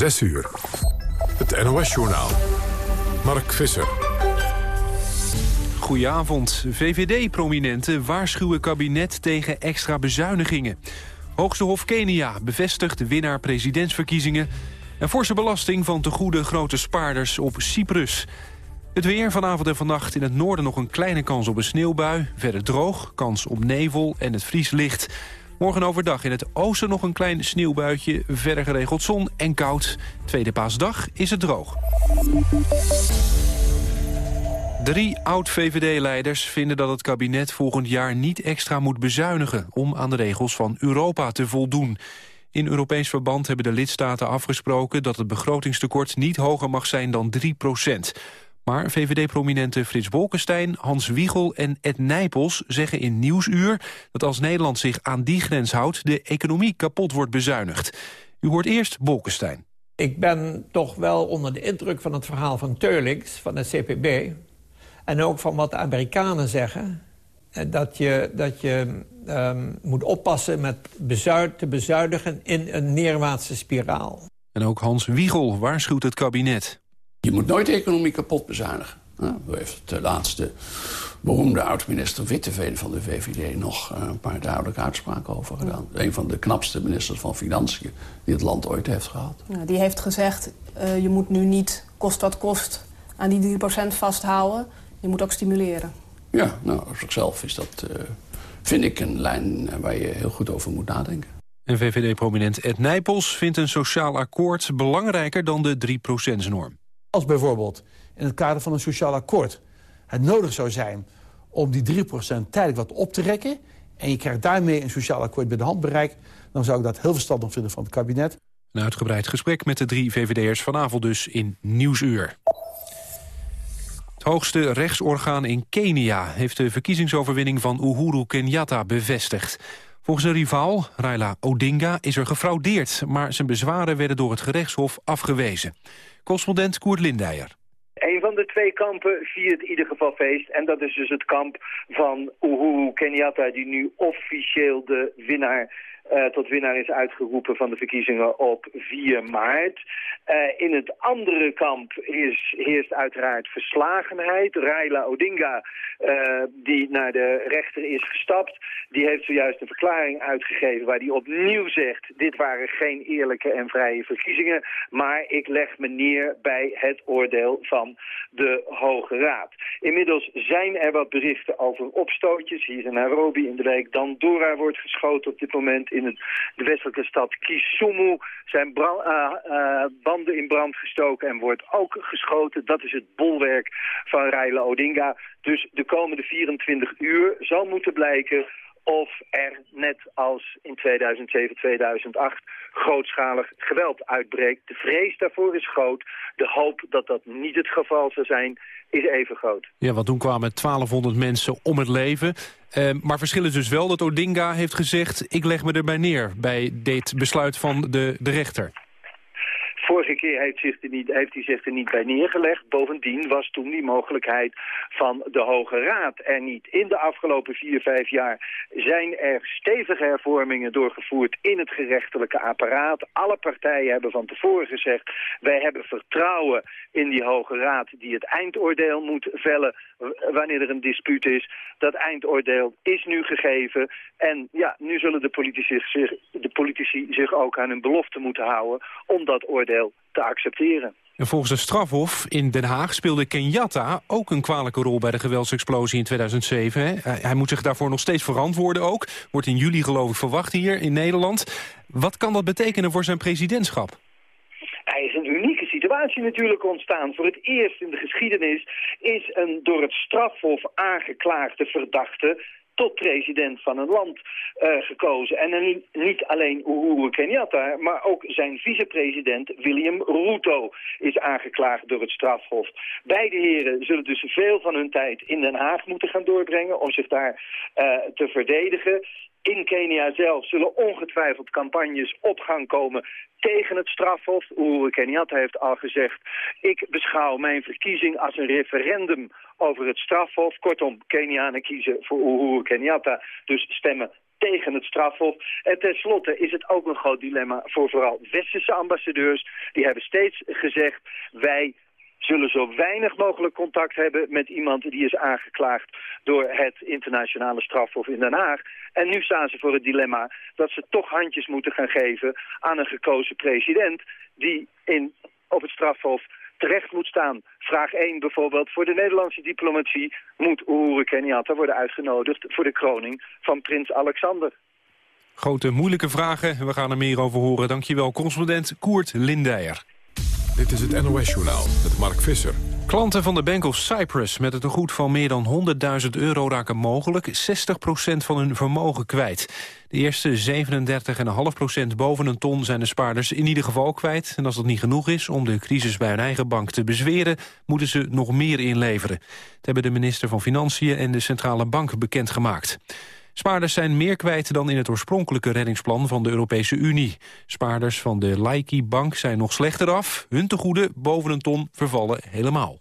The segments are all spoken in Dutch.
6 uur. Het NOS-journaal. Mark Visser. Goedenavond. VVD-prominenten waarschuwen kabinet tegen extra bezuinigingen. Hoogste Hof Kenia bevestigt de winnaar presidentsverkiezingen... en forse belasting van te goede grote spaarders op Cyprus. Het weer vanavond en vannacht in het noorden nog een kleine kans op een sneeuwbui. Verder droog, kans op nevel en het vrieslicht. Morgen overdag in het oosten nog een klein sneeuwbuitje. Verder geregeld zon en koud. Tweede paasdag is het droog. Drie oud-VVD-leiders vinden dat het kabinet volgend jaar niet extra moet bezuinigen... om aan de regels van Europa te voldoen. In Europees verband hebben de lidstaten afgesproken... dat het begrotingstekort niet hoger mag zijn dan 3 procent. Maar VVD-prominenten Frits Bolkestein, Hans Wiegel en Ed Nijpels zeggen in Nieuwsuur dat als Nederland zich aan die grens houdt de economie kapot wordt bezuinigd. U hoort eerst Bolkestein. Ik ben toch wel onder de indruk van het verhaal van Teulings van het CPB... en ook van wat de Amerikanen zeggen... Eh, dat je, dat je um, moet oppassen met bezuid, te bezuinigen in een neerwaartse spiraal. En ook Hans Wiegel waarschuwt het kabinet. Je moet nooit de economie kapot bezuinigen. Nou, daar heeft de laatste beroemde oud-minister Witteveen van de VVD... nog eh, een paar duidelijke uitspraken over gedaan. Een van de knapste ministers van Financiën die het land ooit heeft gehad. Nou, die heeft gezegd, uh, je moet nu niet kost wat kost aan die 3% vasthouden. Je moet ook stimuleren. Ja, nou, op zichzelf is dat, uh, vind ik, een lijn waar je heel goed over moet nadenken. En VVD-prominent Ed Nijpels vindt een sociaal akkoord belangrijker dan de 3%-norm. Als bijvoorbeeld in het kader van een sociaal akkoord het nodig zou zijn om die 3% tijdelijk wat op te rekken... en je krijgt daarmee een sociaal akkoord bij de hand bereikt... dan zou ik dat heel verstandig vinden van het kabinet. Een uitgebreid gesprek met de drie VVD'ers vanavond dus in Nieuwsuur. Het hoogste rechtsorgaan in Kenia heeft de verkiezingsoverwinning van Uhuru Kenyatta bevestigd. Volgens een rivaal, Raila Odinga, is er gefraudeerd... maar zijn bezwaren werden door het gerechtshof afgewezen. Correspondent Koert Lindijer. Een van de twee kampen viert in ieder geval feest. En dat is dus het kamp van Uhuru Kenyatta... die nu officieel de winnaar uh, tot winnaar is uitgeroepen van de verkiezingen op 4 maart. Uh, in het andere kamp is, heerst uiteraard verslagenheid. Raila Odinga, uh, die naar de rechter is gestapt, die heeft zojuist een verklaring uitgegeven waar hij opnieuw zegt, dit waren geen eerlijke en vrije verkiezingen, maar ik leg me neer bij het oordeel van de Hoge Raad. Inmiddels zijn er wat berichten over opstootjes. Hier in Nairobi in de week Dandora wordt geschoten op dit moment in de westelijke stad Kisumu zijn uh, uh, banden in brand gestoken en wordt ook geschoten. Dat is het bolwerk van Raila Odinga. Dus de komende 24 uur zal moeten blijken of er net als in 2007, 2008 grootschalig geweld uitbreekt. De vrees daarvoor is groot. De hoop dat dat niet het geval zou zijn, is even groot. Ja, want toen kwamen 1200 mensen om het leven. Uh, maar verschil is dus wel dat Odinga heeft gezegd... ik leg me erbij neer bij dit besluit van de, de rechter. Vorige keer heeft, niet, heeft hij zich er niet bij neergelegd. Bovendien was toen die mogelijkheid van de Hoge Raad er niet. In de afgelopen vier, vijf jaar zijn er stevige hervormingen doorgevoerd in het gerechtelijke apparaat. Alle partijen hebben van tevoren gezegd, wij hebben vertrouwen in die Hoge Raad die het eindoordeel moet vellen wanneer er een dispuut is. Dat eindoordeel is nu gegeven. En ja, nu zullen de politici zich, de politici zich ook aan hun belofte moeten houden om dat oordeel te accepteren. En volgens de strafhof in Den Haag speelde Kenyatta ook een kwalijke rol bij de geweldsexplosie in 2007. Hè? Hij moet zich daarvoor nog steeds verantwoorden ook. Wordt in juli geloof ik verwacht hier in Nederland. Wat kan dat betekenen voor zijn presidentschap? Hij is een unieke situatie natuurlijk ontstaan. Voor het eerst in de geschiedenis is een door het strafhof aangeklaagde verdachte tot president van een land uh, gekozen. En niet alleen Uhuru Kenyatta, maar ook zijn vicepresident William Ruto is aangeklaagd door het strafhof. Beide heren zullen dus veel van hun tijd in Den Haag moeten gaan doorbrengen om zich daar uh, te verdedigen. In Kenia zelf zullen ongetwijfeld campagnes op gang komen tegen het strafhof. Uhuru Kenyatta heeft al gezegd... ik beschouw mijn verkiezing als een referendum over het strafhof. Kortom, Kenianen kiezen voor Uhuru Kenyatta. Dus stemmen tegen het strafhof. En tenslotte is het ook een groot dilemma voor vooral westerse ambassadeurs. Die hebben steeds gezegd, wij zullen zo weinig mogelijk contact hebben met iemand die is aangeklaagd door het internationale strafhof in Den Haag. En nu staan ze voor het dilemma dat ze toch handjes moeten gaan geven aan een gekozen president die in, op het strafhof terecht moet staan. Vraag 1 bijvoorbeeld voor de Nederlandse diplomatie moet Uhuru Kenyatta worden uitgenodigd voor de kroning van prins Alexander. Grote moeilijke vragen, we gaan er meer over horen. Dankjewel, correspondent Koert Lindijer. Dit is het NOS-journaal met Mark Visser. Klanten van de Bank of Cyprus met het tegoed van meer dan 100.000 euro raken mogelijk 60% van hun vermogen kwijt. De eerste 37,5% boven een ton zijn de spaarders in ieder geval kwijt. En als dat niet genoeg is om de crisis bij hun eigen bank te bezweren, moeten ze nog meer inleveren. Dat hebben de minister van Financiën en de Centrale Bank bekendgemaakt. Spaarders zijn meer kwijt dan in het oorspronkelijke reddingsplan van de Europese Unie. Spaarders van de Laiki Bank zijn nog slechter af. Hun tegoeden boven een ton vervallen helemaal.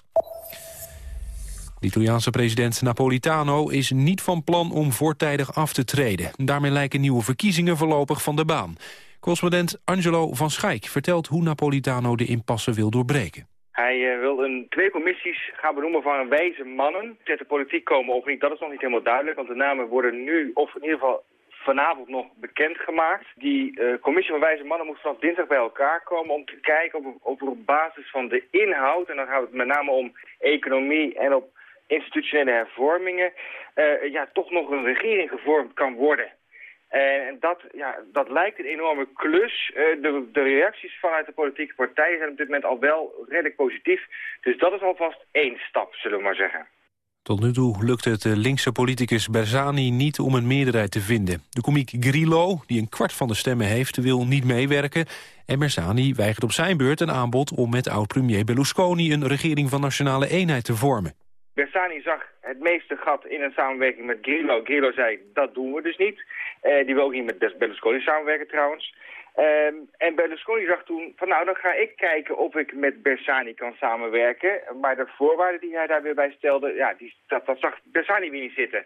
De Italiaanse president Napolitano is niet van plan om voortijdig af te treden. Daarmee lijken nieuwe verkiezingen voorlopig van de baan. Correspondent Angelo van Schaik vertelt hoe Napolitano de impasse wil doorbreken. Hij uh, wil een, twee commissies gaan benoemen van wijze mannen. Zet de politiek komen of niet, dat is nog niet helemaal duidelijk. Want de namen worden nu, of in ieder geval vanavond nog bekendgemaakt. Die uh, commissie van wijze mannen moet vanaf dinsdag bij elkaar komen om te kijken of er op basis van de inhoud, en dan gaat het met name om economie en op institutionele hervormingen, uh, ja, toch nog een regering gevormd kan worden. En dat, ja, dat lijkt een enorme klus. Eh, de, de, reacties vanuit de politieke partijen zijn op dit moment al wel redelijk positief. Dus dat is alvast één stap, zullen we maar zeggen. Tot nu toe lukt het de linkse politicus Berzani niet om een meerderheid te vinden. De komiek Grillo, die een kwart van de stemmen heeft, wil niet meewerken. En Berzani weigert op zijn beurt een aanbod om met oud-premier Berlusconi... een regering van nationale eenheid te vormen. Bersani zag het meeste gat in een samenwerking met Grillo. Grillo zei, dat doen we dus niet. Uh, die wil ook niet met Berlusconi samenwerken trouwens. Um, en Berlusconi zag toen van nou, dan ga ik kijken of ik met Bersani kan samenwerken. Maar de voorwaarden die hij daar weer bij stelde, ja, die, dat, dat zag Bersani weer niet zitten.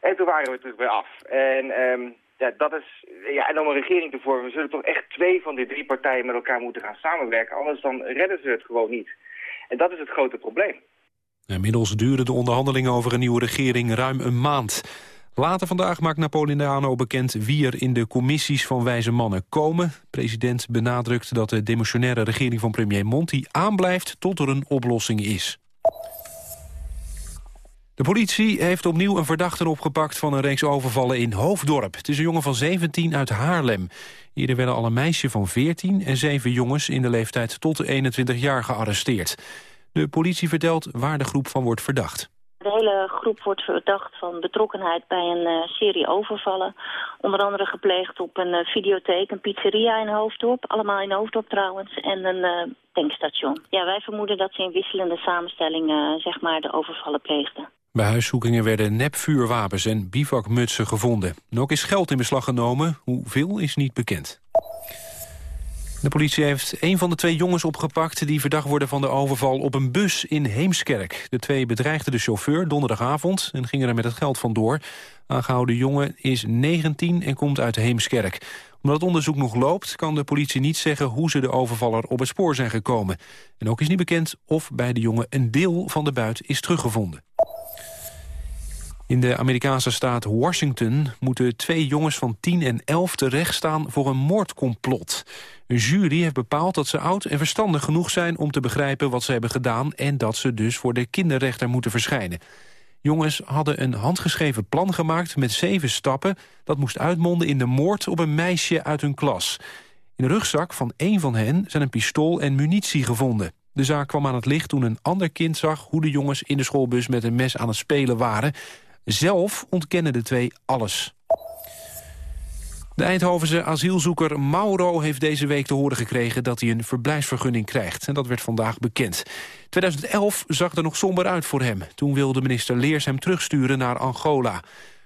En toen waren we terug weer af. En um, ja, dat is, ja, en om een regering te vormen, zullen toch echt twee van die drie partijen met elkaar moeten gaan samenwerken. Anders dan redden ze het gewoon niet. En dat is het grote probleem. Inmiddels duren de onderhandelingen over een nieuwe regering ruim een maand. Later vandaag maakt Napolitano bekend wie er in de commissies van wijze mannen komen. president benadrukt dat de demissionaire regering van premier Monti aanblijft tot er een oplossing is. De politie heeft opnieuw een verdachte opgepakt van een reeks overvallen in Hoofddorp. Het is een jongen van 17 uit Haarlem. Eerder werden al een meisje van 14 en zeven jongens in de leeftijd tot 21 jaar gearresteerd. De politie vertelt waar de groep van wordt verdacht. De hele groep wordt verdacht van betrokkenheid bij een uh, serie overvallen. Onder andere gepleegd op een uh, videotheek, een pizzeria in Hoofddorp. Allemaal in Hoofddorp trouwens. En een uh, tankstation. Ja, wij vermoeden dat ze in wisselende samenstellingen zeg maar, de overvallen pleegden. Bij huiszoekingen werden nepvuurwapens en bivakmutsen gevonden. En ook is geld in beslag genomen. Hoeveel is niet bekend. De politie heeft een van de twee jongens opgepakt... die verdacht worden van de overval op een bus in Heemskerk. De twee bedreigden de chauffeur donderdagavond en gingen er met het geld vandoor. Aangehouden jongen is 19 en komt uit Heemskerk. Omdat het onderzoek nog loopt, kan de politie niet zeggen... hoe ze de overvaller op het spoor zijn gekomen. En ook is niet bekend of bij de jongen een deel van de buit is teruggevonden. In de Amerikaanse staat Washington moeten twee jongens van 10 en 11 terecht staan voor een moordcomplot. Een jury heeft bepaald dat ze oud en verstandig genoeg zijn om te begrijpen wat ze hebben gedaan en dat ze dus voor de kinderrechter moeten verschijnen. Jongens hadden een handgeschreven plan gemaakt met zeven stappen dat moest uitmonden in de moord op een meisje uit hun klas. In de rugzak van één van hen zijn een pistool en munitie gevonden. De zaak kwam aan het licht toen een ander kind zag hoe de jongens in de schoolbus met een mes aan het spelen waren. Zelf ontkennen de twee alles. De Eindhovense asielzoeker Mauro heeft deze week te horen gekregen dat hij een verblijfsvergunning krijgt. En dat werd vandaag bekend. 2011 zag er nog somber uit voor hem. Toen wilde minister Leers hem terugsturen naar Angola.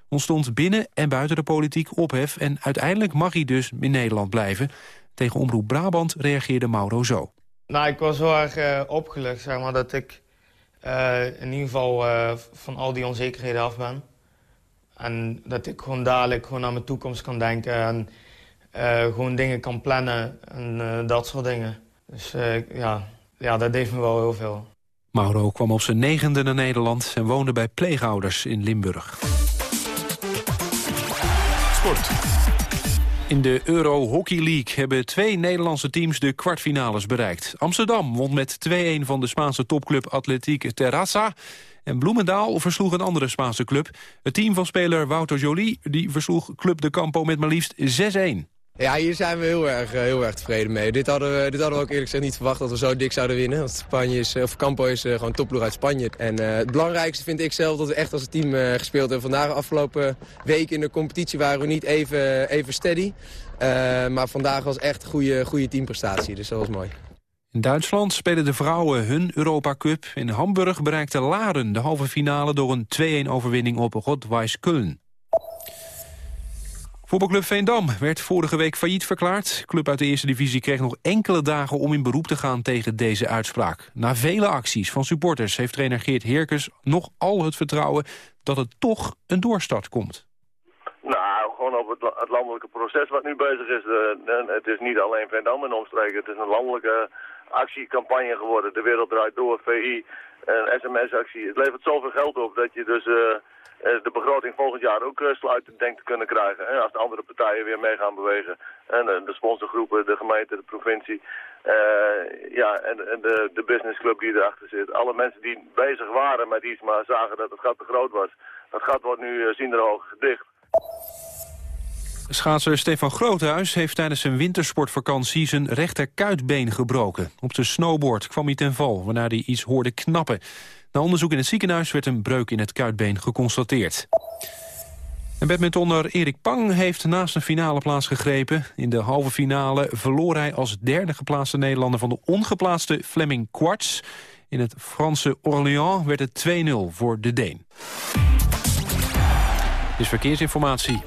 Ontstond binnen en buiten de politiek ophef en uiteindelijk mag hij dus in Nederland blijven. Tegen Omroep Brabant reageerde Mauro zo. Nou, ik was heel erg uh, opgelucht, zeg maar, dat ik uh, in ieder geval uh, van al die onzekerheden af ben. En dat ik gewoon dadelijk gewoon aan mijn toekomst kan denken. En gewoon dingen kan plannen en dat soort dingen. Dus ja, ja, dat deed me wel heel veel. Mauro kwam op zijn negende naar Nederland en woonde bij pleegouders in Limburg. Sport. In de Euro Hockey League hebben twee Nederlandse teams de kwartfinales bereikt. Amsterdam won met 2-1 van de Spaanse topclub Atletiek Terrassa. En Bloemendaal versloeg een andere Spaanse club. Het team van speler Wouter Joly die versloeg Club de Campo met maar liefst 6-1. Ja, hier zijn we heel erg, eh, heel erg tevreden mee. Dit hadden, we, dit hadden we ook eerlijk gezegd niet verwacht dat we zo dik zouden winnen. Want Spanje is, of Campo is uh, gewoon topploeg uit Spanje. En het belangrijkste vind ik zelf dat we echt als team gespeeld hebben. Vandaag afgelopen week in de competitie waren we niet even, even steady. maar vandaag was echt een goede, goede teamprestatie, dus dat was mooi. In Duitsland spelen de vrouwen hun Europa Cup. In Hamburg bereikte Laren de halve finale door een 2-1 overwinning op Rot-Weiss Köln. Voetbalclub Veendam werd vorige week failliet verklaard. club uit de eerste divisie kreeg nog enkele dagen om in beroep te gaan tegen deze uitspraak. Na vele acties van supporters heeft trainer Geert Heerkens nog al het vertrouwen dat het toch een doorstart komt. Gewoon op het, landelijke proces wat nu bezig is. Uh, het is niet alleen Veendam in omstreken, het is een landelijke actiecampagne geworden. De wereld draait door, VI, een sms-actie. Het levert zoveel geld op dat je dus... Uh, eh, de begroting volgend jaar ook eh, sluitend denkt te kunnen krijgen. Hè, als de andere partijen weer mee gaan bewegen. En eh, de sponsorgroepen, de gemeente, de provincie. ja, en, en de, de businessclub die erachter zit. Alle mensen die bezig waren met iets, maar zagen dat het gat te groot was. Dat gat wordt nu zinderhoog dicht. Schaatser Stefan Groothuis heeft tijdens zijn wintersportvakantie zijn rechterkuitbeen gebroken. Op de snowboard kwam hij ten val, waarna hij iets hoorde knappen. Na onderzoek in het ziekenhuis werd een breuk in het kuitbeen geconstateerd. En badmintonner Erik Pang heeft naast een finale plaats gegrepen. In de halve finale verloor hij als derde geplaatste Nederlander... van de ongeplaatste Fleming Quartz. In het Franse Orléans werd het 2-0 voor de Deen. Dit is verkeersinformatie.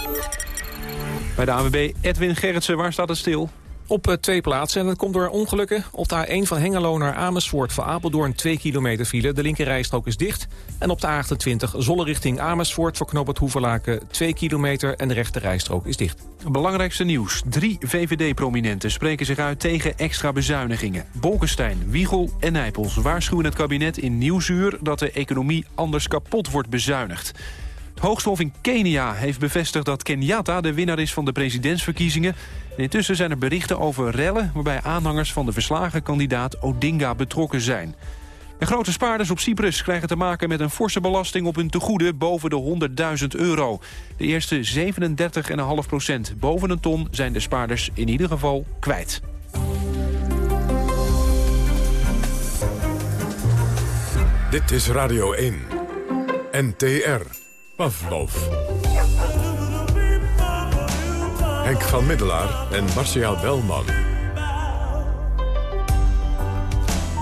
Bij de AWB Edwin Gerritsen, waar staat het stil? Op eh, twee plaatsen. En dat komt door ongelukken. Op de A1 van Hengelo naar Amersfoort voor Apeldoorn 2 kilometer file. De linkerrijstrook is dicht. En op de A28 Zolle richting Amersfoort voor Knoop het Hoeverlaken 2 kilometer. En de rechterrijstrook is dicht. Belangrijkste nieuws. Drie VVD-prominenten spreken zich uit tegen extra bezuinigingen. Bolkestein, Wiegel en Nijpels waarschuwen het kabinet in Nieuwsuur... dat de economie anders kapot wordt bezuinigd. Het in Kenia heeft bevestigd dat Kenyatta de winnaar is van de presidentsverkiezingen. intussen zijn er berichten over rellen waarbij aanhangers van de verslagen kandidaat Odinga betrokken zijn. En grote spaarders op Cyprus krijgen te maken met een forse belasting op hun tegoeden boven de 100.000 euro. De eerste 37,5 procent boven een ton zijn de spaarders in ieder geval kwijt. Dit is Radio 1. NTR. Pavlov. Henk van Middelaar en Marcia Belman.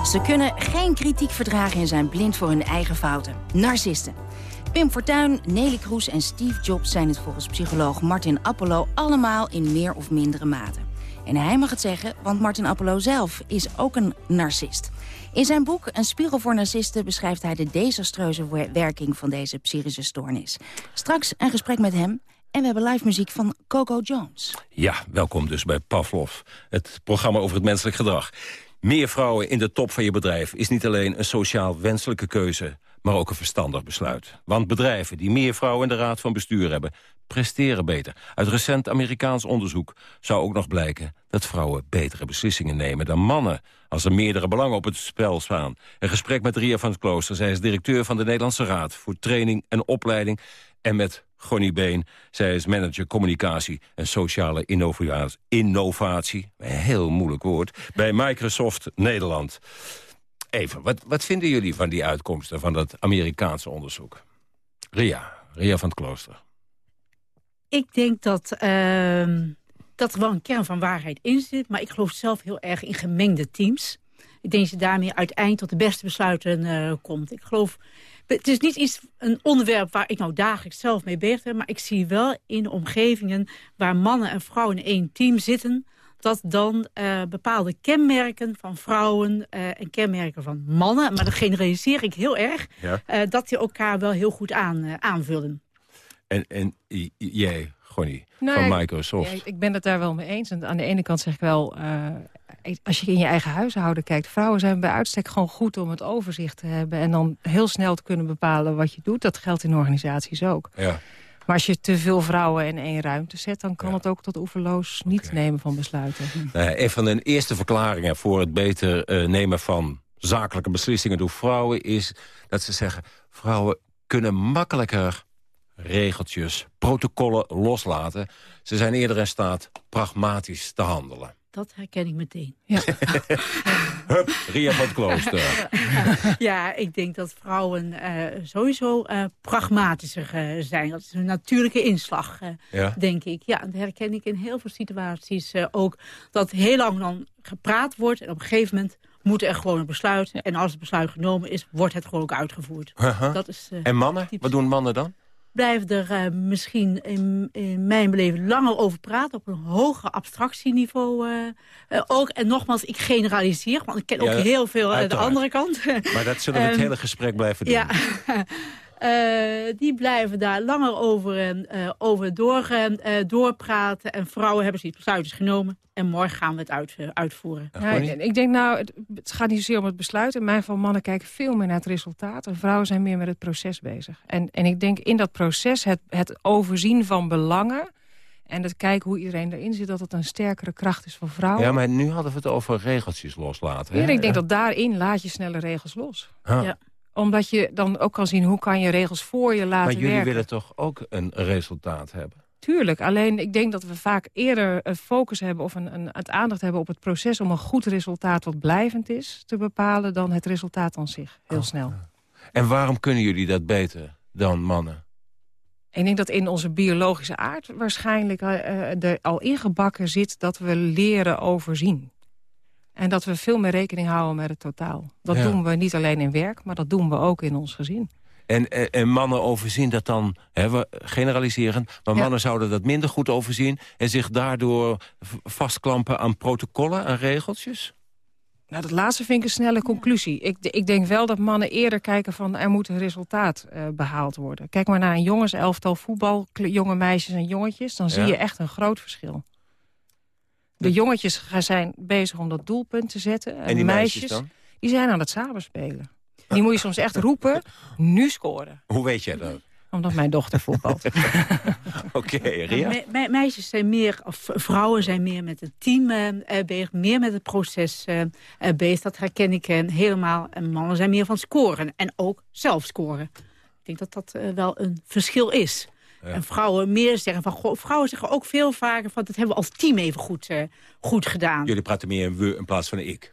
Ze kunnen geen kritiek verdragen en zijn blind voor hun eigen fouten. Narcisten. Pim Fortuyn, Nelly Kroes en Steve Jobs zijn het volgens psycholoog Martin Apollo allemaal in meer of mindere mate. En hij mag het zeggen, want Martin Apollo zelf is ook een narcist. In zijn boek Een spiegel voor narcisten beschrijft hij de desastreuze werking van deze psychische stoornis. Straks een gesprek met hem en we hebben live muziek van Coco Jones. Ja, welkom dus bij Pavlov, het programma over het menselijk gedrag. Meer vrouwen in de top van je bedrijf is niet alleen een sociaal wenselijke keuze maar ook een verstandig besluit. Want bedrijven die meer vrouwen in de raad van bestuur hebben... presteren beter. Uit recent Amerikaans onderzoek zou ook nog blijken... dat vrouwen betere beslissingen nemen dan mannen... als er meerdere belangen op het spel staan. Een gesprek met Ria van Klooster. Zij is directeur van de Nederlandse Raad... voor Training en Opleiding. En met Gonnie Been. Zij is manager communicatie en sociale innovatie. Een heel moeilijk woord. Bij Microsoft Nederland. Even, wat, wat vinden jullie van die uitkomsten van dat Amerikaanse onderzoek? Ria, Ria van het Klooster. Ik denk dat, uh, dat er wel een kern van waarheid in zit. Maar ik geloof zelf heel erg in gemengde teams. Ik denk dat je daarmee uiteindelijk tot de beste besluiten uh, komt. Ik geloof, het is niet iets, een onderwerp waar ik nou dagelijks zelf mee bezig ben. Maar ik zie wel in omgevingen waar mannen en vrouwen in één team zitten dat dan uh, bepaalde kenmerken van vrouwen uh, en kenmerken van mannen... maar dat generaliseer ik heel erg, ja. uh, dat die elkaar wel heel goed aan, aanvullen. En, en jij, Gonnie, Nou, van ik- Microsoft. ja, ik ben het daar wel mee eens. En aan de ene kant zeg ik wel... eh, als je in je eigen huishouden kijkt... vrouwen zijn bij uitstek gewoon goed om het overzicht te hebben... en dan heel snel te kunnen bepalen wat je doet. Dat geldt in organisaties ook. Ja. Maar als je te veel vrouwen in één ruimte zet... dan kan het ook tot oeverloos niet nemen van besluiten. Ja, een van de eerste verklaringen voor het beter eh, nemen van zakelijke beslissingen door vrouwen... is dat ze zeggen, vrouwen kunnen makkelijker regeltjes, protocollen loslaten. Ze zijn eerder in staat pragmatisch te handelen. Dat herken ik meteen. Hup, Ria van het Klooster. ja, ik denk dat vrouwen eh, sowieso eh, pragmatischer eh, zijn. Dat is een natuurlijke inslag, eh, Ja. denk ik. Ja, dat herken ik in heel veel situaties eh, ook. Dat heel lang dan gepraat wordt en op een gegeven moment moet er gewoon een besluit. En als het besluit genomen is, wordt het gewoon ook uitgevoerd. Dat is, eh, en mannen? Wat doen mannen dan? Blijven er eh, misschien in, in mijn beleving langer over praten... op een hoger abstractieniveau eh, ook. En nogmaals, ik generaliseer, want ik ken ook heel veel aan de andere kant. Maar dat zullen we het Ehm, hele gesprek blijven doen. Ja, die blijven daar langer over, eh, over door, eh, doorpraten. En vrouwen hebben zoiets besluitjes genomen. En morgen gaan we het uit, eh, uitvoeren. Ja, ik, ik denk nou, het, het gaat niet zozeer om het besluit. In mijn geval, mannen kijken veel meer naar het resultaat. En vrouwen zijn meer met het proces bezig. En, en ik denk in dat proces, het, het overzien van belangen... en het kijken hoe iedereen erin zit... dat het een sterkere kracht is voor vrouwen. Ja, maar nu hadden we het over regeltjes loslaten. hè? Ja, ik denk dat daarin laat je snelle regels los. Ah. Ja. Omdat je dan ook kan zien hoe kan je regels voor je laten Maar jullie werken. willen toch ook een resultaat hebben? Tuurlijk, alleen ik denk dat we vaak eerder een focus hebben... of een, een, het aandacht hebben op het proces om een goed resultaat... wat blijvend is, te bepalen dan het resultaat aan zich. Heel Oh, snel. En waarom kunnen jullie dat beter dan mannen? Ik denk dat in onze biologische aard waarschijnlijk eh, er al ingebakken zit... dat we leren overzien. En dat we veel meer rekening houden met het totaal. Dat Ja. doen we niet alleen in werk, maar dat doen we ook in ons gezin. En, en, en mannen overzien dat dan, hè, we generaliseren... maar Ja. mannen zouden dat minder goed overzien... en zich daardoor vastklampen aan protocollen, aan regeltjes? Nou, dat laatste vind ik een snelle conclusie. Ik, ik denk wel dat mannen eerder kijken van er moet een resultaat eh, behaald worden. Kijk maar naar een jongenselftal voetbal, jonge meisjes en jongetjes. Dan zie Ja. je echt een groot verschil. De jongetjes gaan zijn bezig om dat doelpunt te zetten. En, En die de meisjes dan? die zijn aan het samenspelen. Die moet je soms echt roepen, nu scoren. Hoe weet jij dat? Omdat mijn dochter voetbalt. Oké, Ria? Me- me- meisjes zijn meer, of vrouwen zijn meer met het team eh, eh, bezig, meer met het proces eh, eh, bezig. Dat herken ik eh, helemaal. En mannen zijn meer van scoren en ook zelf scoren. Ik denk dat dat eh, wel een verschil is. En vrouwen meer zeggen van, goh, vrouwen zeggen ook veel vaker van, dat hebben we als team even goed, eh, goed gedaan. Jullie praten meer in we in plaats van ik.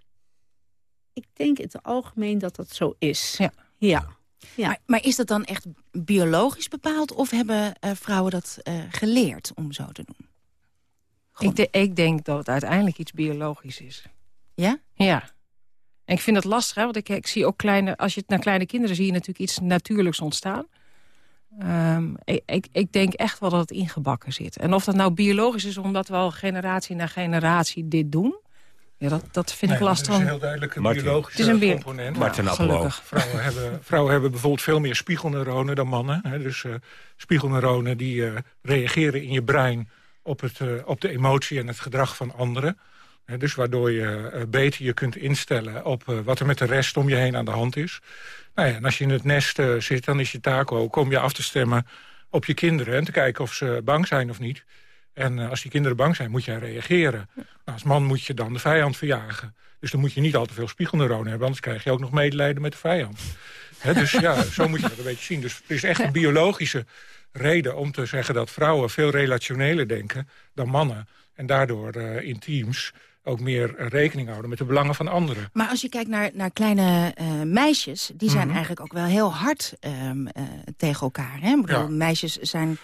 Ik denk in het algemeen dat dat zo is. Ja. ja. Maar, maar is dat dan echt biologisch bepaald... of hebben eh, vrouwen dat eh, geleerd om zo te doen? Ik, de- ik denk dat het uiteindelijk iets biologisch is. Ja? Ja. En ik vind dat lastig, hè, want ik, ik zie ook kleine... Als je het naar kleine kinderen zie je natuurlijk iets natuurlijks ontstaan. Ehm, ik, ik, ik denk echt wel dat het ingebakken zit. En of dat nou biologisch is, omdat we al generatie na generatie dit doen... Ja, dat, dat vind ik lastig. Het is een heel duidelijk een Martin. biologische Het is een component. Martin Ja. Vrouwen hebben, vrouwen hebben bijvoorbeeld veel meer spiegelneuronen dan mannen. Hè. Dus eh, spiegelneuronen die eh, reageren in je brein op, het, eh, op de emotie en het gedrag van anderen. Dus waardoor je eh, beter je kunt instellen op eh, wat er met de rest om je heen aan de hand is. Nou ja, en als je in het nest eh, zit, dan is je taak ook om je af te stemmen op je kinderen... en te kijken of ze bang zijn of niet. En als die kinderen bang zijn, moet jij reageren. Nou, als man moet je dan de vijand verjagen. Dus dan moet je niet al te veel spiegelneuronen hebben... anders krijg je ook nog medelijden met de vijand. Dus ja, zo moet je dat een beetje zien. Dus er is echt een biologische reden om te zeggen... dat vrouwen veel relationeler denken dan mannen. En daardoor eh, in teams ook meer rekening houden met de belangen van anderen. Maar als je kijkt naar, naar kleine eh, meisjes... die zijn Mhm. eigenlijk ook wel heel hard ehm, eh, tegen elkaar. Hè? Ik bedoel, Ja. Meisjes zijn,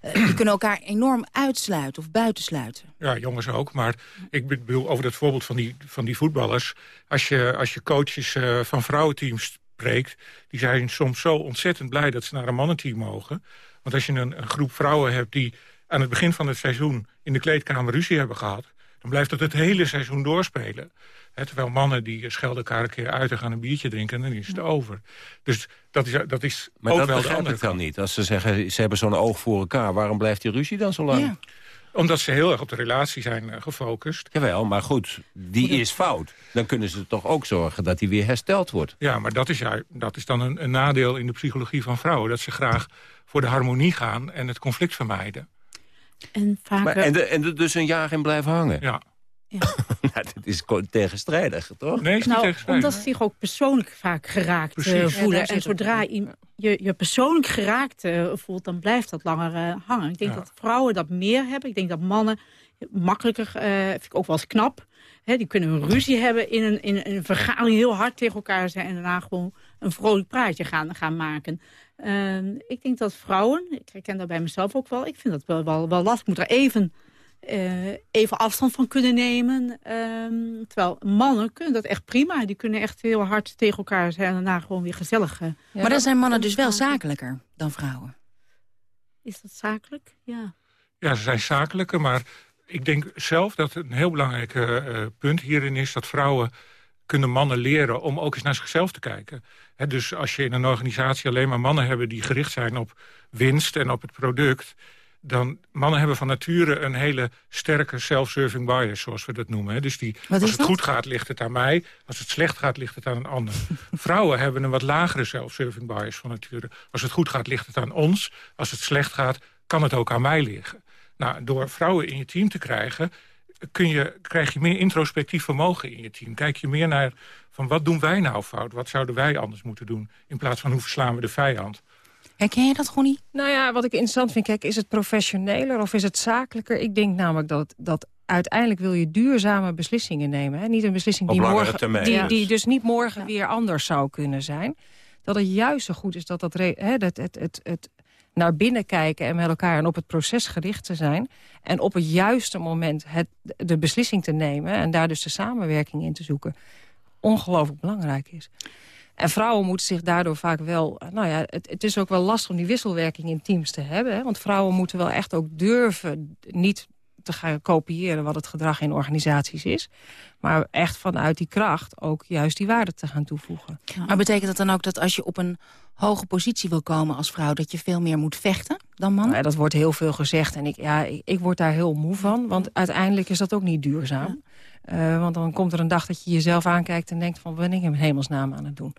eh, die kunnen elkaar enorm uitsluiten of buitensluiten. Ja, jongens ook. Maar ik bedoel over dat voorbeeld van die, van die voetballers. Als je, als je coaches van vrouwenteams spreekt... die zijn soms zo ontzettend blij dat ze naar een mannenteam mogen. Want als je een, een groep vrouwen hebt die aan het begin van het seizoen... in de kleedkamer ruzie hebben gehad... dan blijft het het hele seizoen doorspelen. terwijl mannen die schelden elkaar een keer uit en gaan een biertje drinken... en dan is het over. Dus dat is, dat is maar ook dat wel de begrijp andere ik dan niet. Als ze zeggen, ze hebben zo'n oog voor elkaar... waarom blijft die ruzie dan zo lang? Ja. Omdat ze heel erg op de relatie zijn uh, gefocust. Jawel, maar goed, die is fout. Dan kunnen ze toch ook zorgen dat die weer hersteld wordt. Ja, maar dat is, ja, dat is dan een, een nadeel in de psychologie van vrouwen. Dat ze graag voor de harmonie gaan en het conflict vermijden. En, vaker... maar, en, de, en de, dus een jaar in blijven hangen? Ja. ja. nou, dat is tegenstrijdig, toch? Nee, is nou, niet omdat ze zich ook persoonlijk vaak geraakt uh, voelen. Ja, en zodra je, je je persoonlijk geraakt uh, voelt, dan blijft dat langer uh, hangen. Ik denk ja. dat vrouwen dat meer hebben. Ik denk dat mannen makkelijker, vind ik ook wel eens knap... He, die kunnen een ruzie hebben in een, in een vergadering heel hard tegen elkaar zijn... en daarna gewoon een vrolijk praatje gaan, gaan maken. Uh, ik denk dat vrouwen, ik herken dat bij mezelf ook wel... ik vind dat wel, wel, wel lastig. Ik moet er even, uh, even afstand van kunnen nemen. Uh, terwijl mannen kunnen dat echt prima. Die kunnen echt heel hard tegen elkaar zijn... en daarna gewoon weer gezellig. Ja, maar dan zijn mannen dus wel zakelijker dan vrouwen? Is dat zakelijk? Ja. Ja, ze zijn zakelijker, maar ik denk zelf dat een heel belangrijk uh, punt hierin is... dat vrouwen kunnen mannen leren om ook eens naar zichzelf te kijken. He, dus als je in een organisatie alleen maar mannen hebben... die gericht zijn op winst en op het product... dan mannen hebben van nature een hele sterke self-serving bias, zoals we dat noemen. He. Dus die, als het dat? goed gaat, ligt het aan mij. Als het slecht gaat, ligt het aan een ander. Vrouwen hebben een wat lagere self-serving bias van nature. Als het goed gaat, ligt het aan ons. Als het slecht gaat, kan het ook aan mij liggen. Nou, door vrouwen in je team te krijgen... Kun je, krijg je meer introspectief vermogen in je team. Kijk je meer naar van wat doen wij nou fout? Wat zouden wij anders moeten doen? In plaats van hoe verslaan we de vijand? Herken je dat gewoon niet? Nou ja, wat ik interessant vind, kijk, is het professioneler of is het zakelijker? Ik denk namelijk dat, dat uiteindelijk wil je duurzame beslissingen nemen. Hè? Niet een beslissing die, morgen, termijn, die, ja. die dus niet morgen ja. weer anders zou kunnen zijn. Dat het juist zo goed is dat dat, hè, dat het, het, het naar binnen kijken en met elkaar en op het proces gericht te zijn. En op het juiste moment het, de beslissing te nemen en daar dus de samenwerking in te zoeken. Ongelooflijk belangrijk is. En vrouwen moeten zich daardoor vaak wel... Nou ja, het, het is ook wel lastig om die wisselwerking in teams te hebben. Hè? Want vrouwen moeten wel echt ook durven niet te gaan kopiëren wat het gedrag in organisaties is. Maar echt vanuit die kracht ook juist die waarde te gaan toevoegen. Ja. Maar betekent dat dan ook dat als je op een hoge positie wil komen als vrouw... dat je veel meer moet vechten dan mannen? Nou ja, dat wordt heel veel gezegd en ik, ja, ik, ik, word daar heel moe van. Want uiteindelijk is dat ook niet duurzaam. Ja. Uh, want dan komt er een dag dat je jezelf aankijkt en denkt van... ben ik in hemelsnaam aan het doen?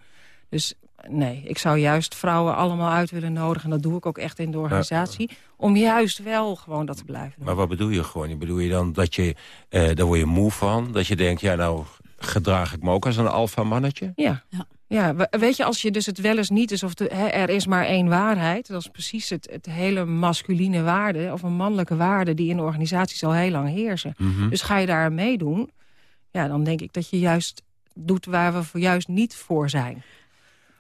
Dus nee, ik zou juist vrouwen allemaal uit willen nodigen... en dat doe ik ook echt in de organisatie... Om juist wel gewoon dat te blijven doen. Maar wat bedoel je gewoon? Bedoel je dan dat je, uh, daar word je moe van? Dat je denkt, ja nou gedraag ik me ook als een alfa mannetje? Ja. ja. Ja, weet je, als je dus het wel eens niet is... of de, hè, er is maar één waarheid... dat is precies het, het hele masculine waarde... of een mannelijke waarde die in organisaties al heel lang heersen. Mhm. Mm -hmm. Dus ga je daar aan meedoen... ja, dan denk ik dat je juist doet waar we voor juist niet voor zijn.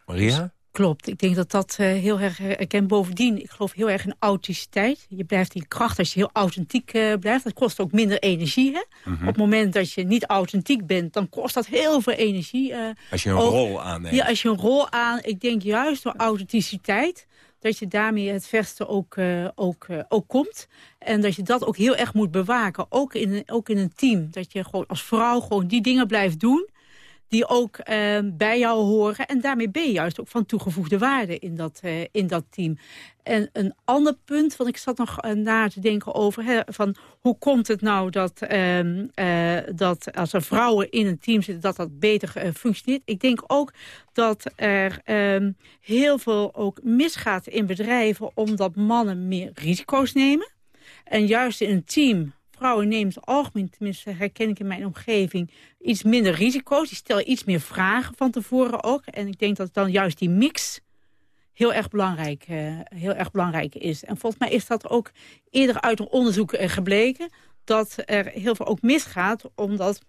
Maria? Klopt, ik denk dat dat uh, heel erg herkent. Bovendien, ik geloof heel erg in authenticiteit. Je blijft in kracht als je heel authentiek uh, blijft. Dat kost ook minder energie. Hè? Mhm. Mm -hmm. Op het moment dat je niet authentiek bent, dan kost dat heel veel energie. Uh, als je een ook, rol aanneemt. Ja, als je een rol aan... Ik denk juist door authenticiteit dat je daarmee het verste ook, uh, ook, uh, ook komt. En dat je dat ook heel erg moet bewaken. Ook in, ook in een team. Dat je gewoon als vrouw gewoon die dingen blijft doen die ook uh, bij jou horen. En daarmee ben je juist ook van toegevoegde waarde in dat, uh, in dat team. En een ander punt, want ik zat nog uh, na te denken over... Van hoe komt het nou dat, dat als er vrouwen in een team zitten... dat dat beter functioneert. Ik denk ook dat er um, heel veel ook misgaat in bedrijven... omdat mannen meer risico's nemen. En juist in een team vrouwen nemen het algemeen, tenminste herken ik in mijn omgeving, iets minder risico's. Die stellen iets meer vragen van tevoren ook. En ik denk dat dan juist die mix heel erg belangrijk, uh, heel erg belangrijk is. En volgens mij is dat ook eerder uit een onderzoek uh, gebleken... dat er heel veel ook misgaat, omdat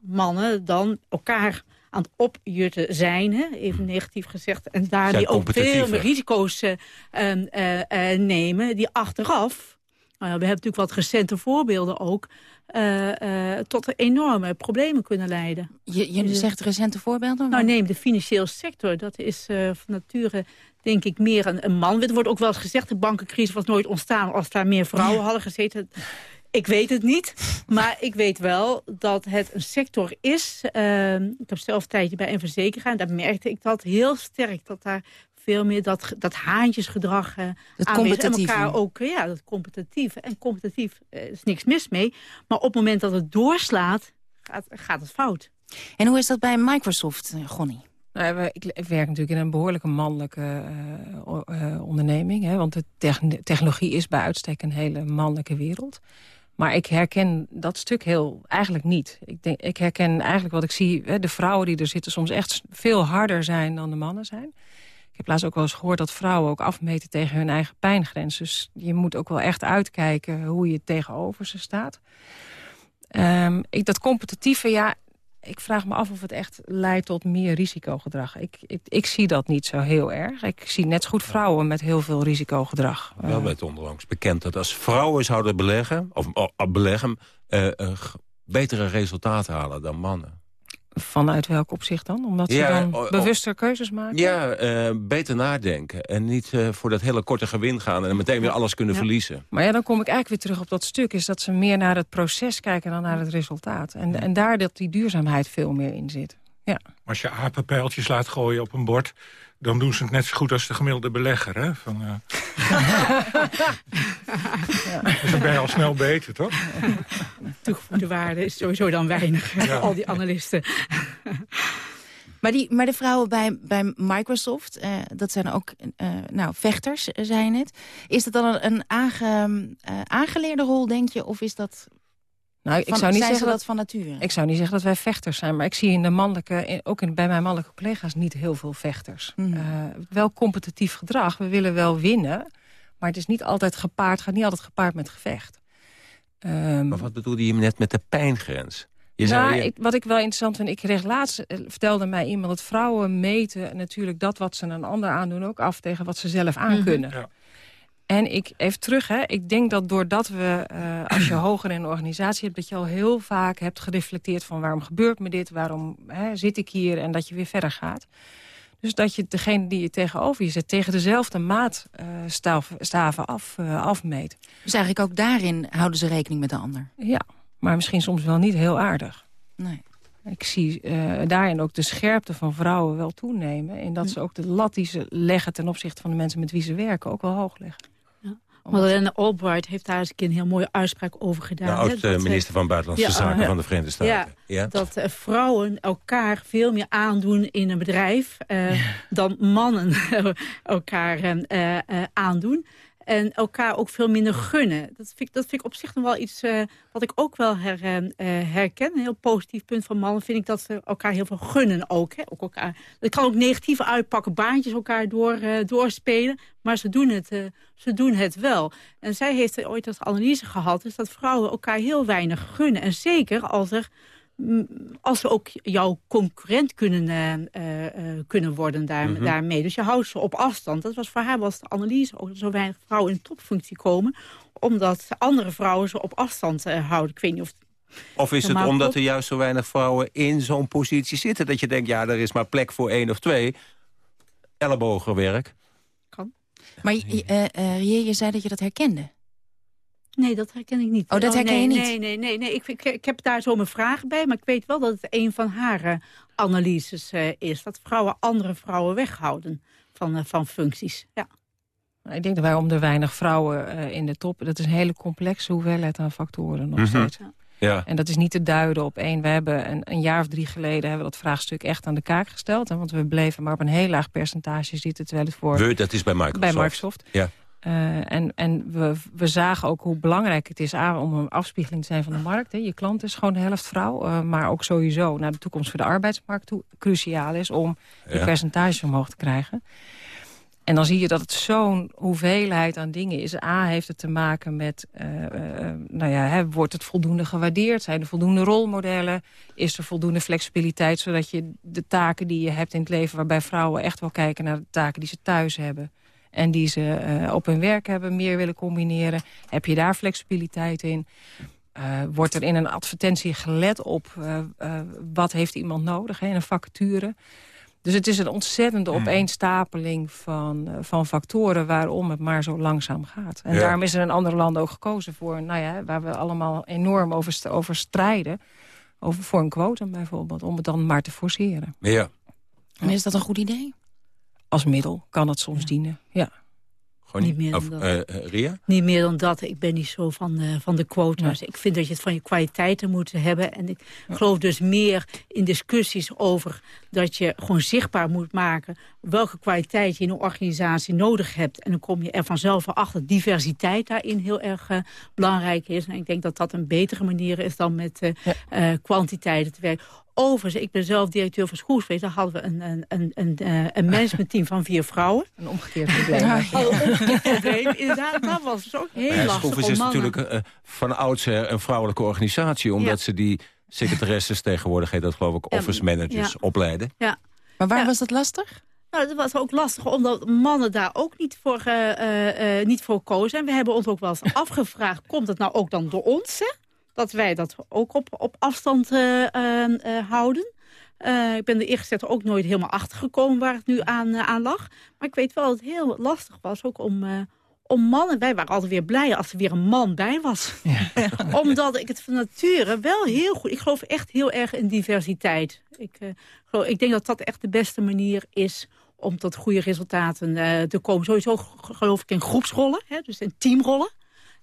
mannen dan elkaar aan het opjutten zijn, hè? even negatief gezegd. En daar die ook veel meer risico's uh, nemen, die achteraf nou ja, we hebben natuurlijk wat recente voorbeelden ook... Uh, uh, tot enorme problemen kunnen leiden. Je, je Dus, zegt recente voorbeelden? Nou, neem de financiële sector. Dat is uh, van nature, denk ik, meer een, een man. Er wordt ook wel eens gezegd, de bankencrisis was nooit ontstaan... als daar meer vrouwen hadden gezeten. Ik weet het niet, maar ik weet wel dat het een sector is. Ehm, ik heb zelf een tijdje bij een verzekering gegaan. Daar merkte ik dat heel sterk. Dat daar veel meer dat, dat haantjesgedrag uh, het aanwezig en elkaar ook, ja, dat competitieve. En competitief uh, is niks mis mee. Maar op het moment dat het doorslaat, gaat, gaat het fout. En hoe is dat bij Microsoft, uh, Gonnie? Nou, ik, ik, werk natuurlijk in een behoorlijke mannelijke onderneming. Hè, want de technologie is bij uitstek een hele mannelijke wereld. Maar ik herken dat stuk heel eigenlijk niet. Ik, denk, ik herken eigenlijk wat ik zie... Hè, de vrouwen die er zitten soms echt veel harder zijn dan de mannen zijn. Ik heb laatst ook wel eens gehoord dat vrouwen ook afmeten tegen hun eigen pijngrens. Dus je moet ook wel echt uitkijken hoe je tegenover ze staat. Um, ik, dat competitieve, ja, ik vraag me af of het echt leidt tot meer risicogedrag. Ik, ik, ik, zie dat niet zo heel erg. Ik zie net zo goed vrouwen met heel veel risicogedrag. Wel werd onderlangs bekend dat als vrouwen zouden beleggen, of uh, beleggen, uh, uh, betere resultaten halen dan mannen. Vanuit welk opzicht dan? Omdat ze Ja, dan o- o- bewuster keuzes maken? Ja, eh, beter nadenken. En niet eh, voor dat hele korte gewin gaan en dan meteen weer alles kunnen Ja. verliezen. Maar ja, dan kom ik eigenlijk weer terug op dat stuk. Is dat ze meer naar het proces kijken dan naar het resultaat. En, en daar dat die duurzaamheid veel meer in zit. Ja. Als je apenpijltjes laat gooien op een bord... dan doen ze het net zo goed als de gemiddelde belegger. Hè? Van, eh, Dus dan ben je al snel beter, toch? Toegevoegde waarde is sowieso dan weinig. Ja. Al die analisten. Maar, die, maar de vrouwen bij, bij Microsoft, eh, dat zijn ook eh, nou, vechters, zei je net. Is dat dan een, een aange, eh, aangeleerde rol, denk je? Of is dat Nou, ik zou niet zijn ze zeggen dat, dat, van nature? ik zou niet zeggen dat wij vechters zijn. Maar ik zie in de mannelijke, in- ook in, bij mijn mannelijke collega's niet heel veel vechters. Mhm. Eh, wel competitief gedrag. We willen wel winnen. Maar het is niet altijd gepaard, gaat niet altijd gepaard met gevecht. Ehm, Maar wat bedoelde je net met de pijngrens? Je nou, ik, wat ik wel interessant vind, ik kreeg laatst, eh, vertelde mij iemand dat vrouwen meten natuurlijk dat wat ze een ander aandoen ook af tegen wat ze zelf aankunnen. Ja. En ik, even terug, hè, ik denk dat doordat we, eh, als je hoger in een organisatie hebt, dat je al heel vaak hebt gereflecteerd van waarom gebeurt me dit, waarom hè, zit ik hier en dat je weer verder gaat. Dus dat je degene die je tegenover je zet tegen dezelfde maatstaven af, eh, afmeet. Dus eigenlijk ook daarin houden ze rekening met de ander. Ja, maar misschien soms wel niet heel aardig. Nee. Ik zie eh, daarin ook de scherpte van vrouwen wel toenemen. En dat ze ook de lat die ze leggen ten opzichte van de mensen met wie ze werken ook wel hoog leggen. Madeleine Albright heeft daar eens een keer een heel mooie uitspraak over gedaan. de dat, eh, oud-minister van Buitenlandse ja, Zaken van de Verenigde Staten. Ja, Ja. dat eh, vrouwen elkaar veel meer aandoen in een bedrijf... eh, dan mannen elkaar eh, eh, aandoen. En elkaar ook veel minder gunnen. Dat vind ik, dat vind ik op zich nog wel iets eh, wat ik ook wel her, eh, eh, herken. Een heel positief punt van mannen vind ik dat ze elkaar heel veel gunnen ook. Hè? ook elkaar. Dat kan ook negatief uitpakken, baantjes elkaar door, eh, doorspelen. Maar ze doen, het, ze doen het wel. En zij heeft ooit als analyse gehad... is dat vrouwen elkaar heel weinig gunnen. En zeker als er als ze ook jouw concurrent kunnen, eh, eh, eh, kunnen worden daar, Mhm. daarmee. Dus je houdt ze op afstand. Dat was voor haar was de analyse ook dat zo weinig vrouwen in topfunctie komen. Omdat andere vrouwen ze op afstand eh, houden. Ik weet niet of Of is het omdat er juist zo weinig vrouwen in zo'n positie zitten... dat je denkt, ja, er is maar plek voor één of twee. Ellebogenwerk. Maar je, eh, eh, Rier, je zei dat je dat herkende. Nee, dat herken ik niet. Oh, dat herken nee, je niet? Nee, nee, nee. nee. Ik, ik, ik heb daar zo mijn vragen bij. Maar ik weet wel dat het een van haar eh, analyses eh, is. Dat vrouwen andere vrouwen weghouden van, eh, van functies. Ja. Nou, Ik denk dat wij om de weinig vrouwen eh, in de top... dat is een hele complexe hoeveelheid aan factoren nog Mhm. steeds. Ja. En dat is niet te duiden op één. We hebben een, een jaar of drie geleden hebben we dat vraagstuk echt aan de kaak gesteld. Hè, want we bleven maar op een heel laag percentage zitten... terwijl het voor We, dat is bij Microsoft. Bij Microsoft. Ja. Eh, en en we, we zagen ook hoe belangrijk het is A, om een afspiegeling te zijn van de markt. Hè. Je klant is gewoon de helft vrouw. eh, maar ook sowieso naar de toekomst voor de arbeidsmarkt toe, cruciaal is... om die Ja. percentages omhoog te krijgen. En dan zie je dat het zo'n hoeveelheid aan dingen is. A, heeft het te maken met, eh, nou ja, hè, wordt het voldoende gewaardeerd? Zijn er voldoende rolmodellen? Is er voldoende flexibiliteit, zodat je de taken die je hebt in het leven... waarbij vrouwen echt wel kijken naar de taken die ze thuis hebben... en die ze eh, op hun werk hebben, meer willen combineren. Heb je daar flexibiliteit in? Eh, wordt er in een advertentie gelet op eh, eh, wat heeft iemand nodig hè, in een vacature? Dus het is een ontzettende Hmm. opeenstapeling van, van factoren... waarom het maar zo langzaam gaat. En Ja. daarom is er in andere landen ook gekozen voor... Nou ja, waar we allemaal enorm over, st- over strijden. Over voor een quotum bijvoorbeeld, om het dan maar te forceren. Ja. En is dat een goed idee? Als middel kan het soms dienen, ja. Gewoon Niet meer dan Of, dat. eh, eh, Ria? Niet meer dan dat. Ik ben niet zo van, eh, van de quota's. Ik vind dat je het van je kwaliteiten moet hebben. En ik geloof dus meer in discussies over dat je gewoon zichtbaar moet maken... welke kwaliteit je in een organisatie nodig hebt. En dan kom je er vanzelf achter dat diversiteit daarin heel erg eh, belangrijk is. En ik denk dat dat een betere manier is dan met eh, eh, kwantiteiten te werken. Overigens, ik ben zelf directeur van Schoolspace. Daar hadden we een, een, een, een, eh, een managementteam van vier vrouwen. Een omgekeerd probleem. Ja, een omgekeerd probleem. Inderdaad, dat was dus ook heel Ja, lastig is natuurlijk eh, van oudsher een vrouwelijke organisatie... omdat Ja. ze die secretaresses tegenwoordig heet dat geloof ik office managers ja. opleiden. Ja. Maar waar Ja. was dat lastig? Nou, dat was ook lastig, omdat mannen daar ook niet voor, eh, eh, eh, niet voor kozen. En we hebben ons ook wel eens afgevraagd, komt het nou ook dan door ons? Hè? Dat wij dat ook op, op afstand eh, eh, eh, houden. Ik ben er eerst gezegd ook nooit helemaal achter gekomen waar het nu aan, aan lag. Maar ik weet wel dat het heel lastig was, ook om, om mannen. Wij waren altijd weer blij als er weer een man bij was. Omdat ik het van nature wel heel goed... Ik geloof echt heel erg in diversiteit. Ik, geloof, ik denk dat dat echt de beste manier is om tot goede resultaten te komen. Sowieso geloof ik in groepsrollen, hè, dus in teamrollen.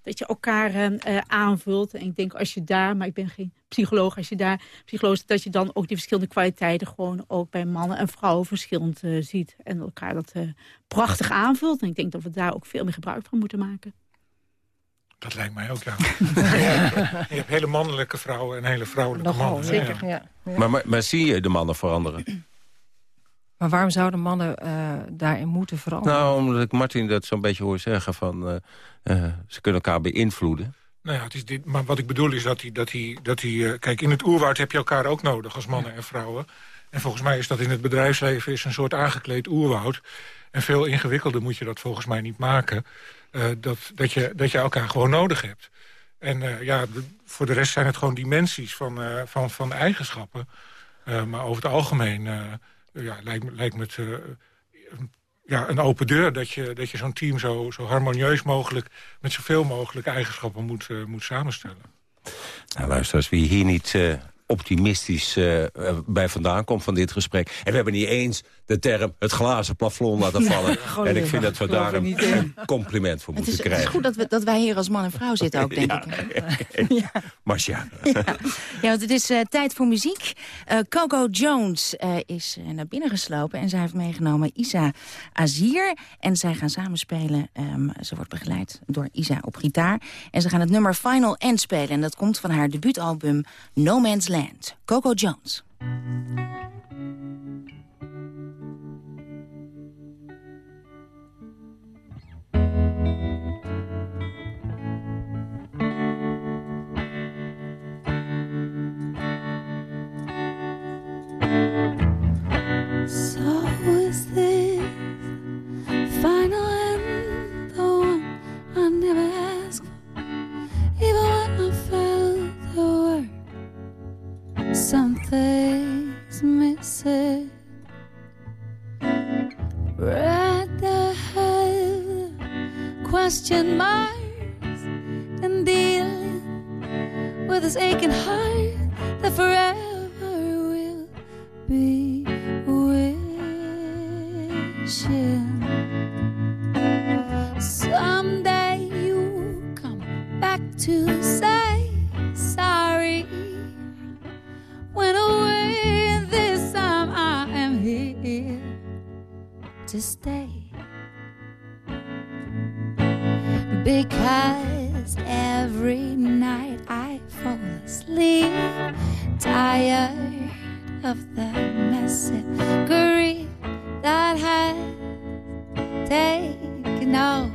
Dat je elkaar eh, eh, aanvult. En ik denk als je daar, maar ik ben geen psycholoog, als je daar psycholoog is, dat je dan ook die verschillende kwaliteiten gewoon ook bij mannen en vrouwen verschillend eh, ziet. En elkaar dat eh, prachtig aanvult. En ik denk dat we daar ook veel meer gebruik van moeten maken. Dat lijkt mij ook, ja. je, hebt, je hebt hele mannelijke vrouwen en hele vrouwelijke Nogal, mannen. zeker, ja. Maar, maar, maar zie je de mannen veranderen? Maar waarom zouden mannen eh, daarin moeten veranderen? Nou, omdat ik Martin dat zo'n beetje hoor zeggen van... eh, eh, ze kunnen elkaar beïnvloeden. Nou ja, het is dit, maar wat ik bedoel is dat hij... Dat hij, dat hij eh, kijk, in het oerwoud heb je elkaar ook nodig als mannen en vrouwen. En volgens mij is dat in het bedrijfsleven is een soort aangekleed oerwoud. En veel ingewikkelder moet je dat volgens mij niet maken. eh, dat, dat, je, dat je elkaar gewoon nodig hebt. En eh, ja, voor de rest zijn het gewoon dimensies van, eh, van, van eigenschappen. Eh, maar over het algemeen eh, ja, lijkt, lijkt me eh, ja, een open deur dat je, dat je zo'n team zo, zo harmonieus mogelijk... met zoveel mogelijk eigenschappen moet, eh, moet samenstellen. Nou, luister, als we hier niet eh, optimistisch eh, eh, bij vandaan komt van dit gesprek... en we hebben niet eens de term het glazen plafond laten vallen... en ik vind dat we daar een, een compliment voor Het is, moeten het is krijgen. goed dat, we, dat wij hier als man en vrouw zitten ook, denk Ja. ik. Marcia. Ja, want het is eh, tijd voor muziek. Coco Jones is naar binnen geslopen en zij heeft meegenomen Isa Azir. En zij gaan samen spelen. Ehm, ze wordt begeleid door Isa op gitaar. En ze gaan het nummer Final End spelen. En dat komt van haar debuutalbum No Man's Land. Coco Jones. Something's missing. Right there, question marks and dealing with this aching heart that forever will be wishing someday you come back to to stay. Because every night I fall asleep tired of the grief that has taken over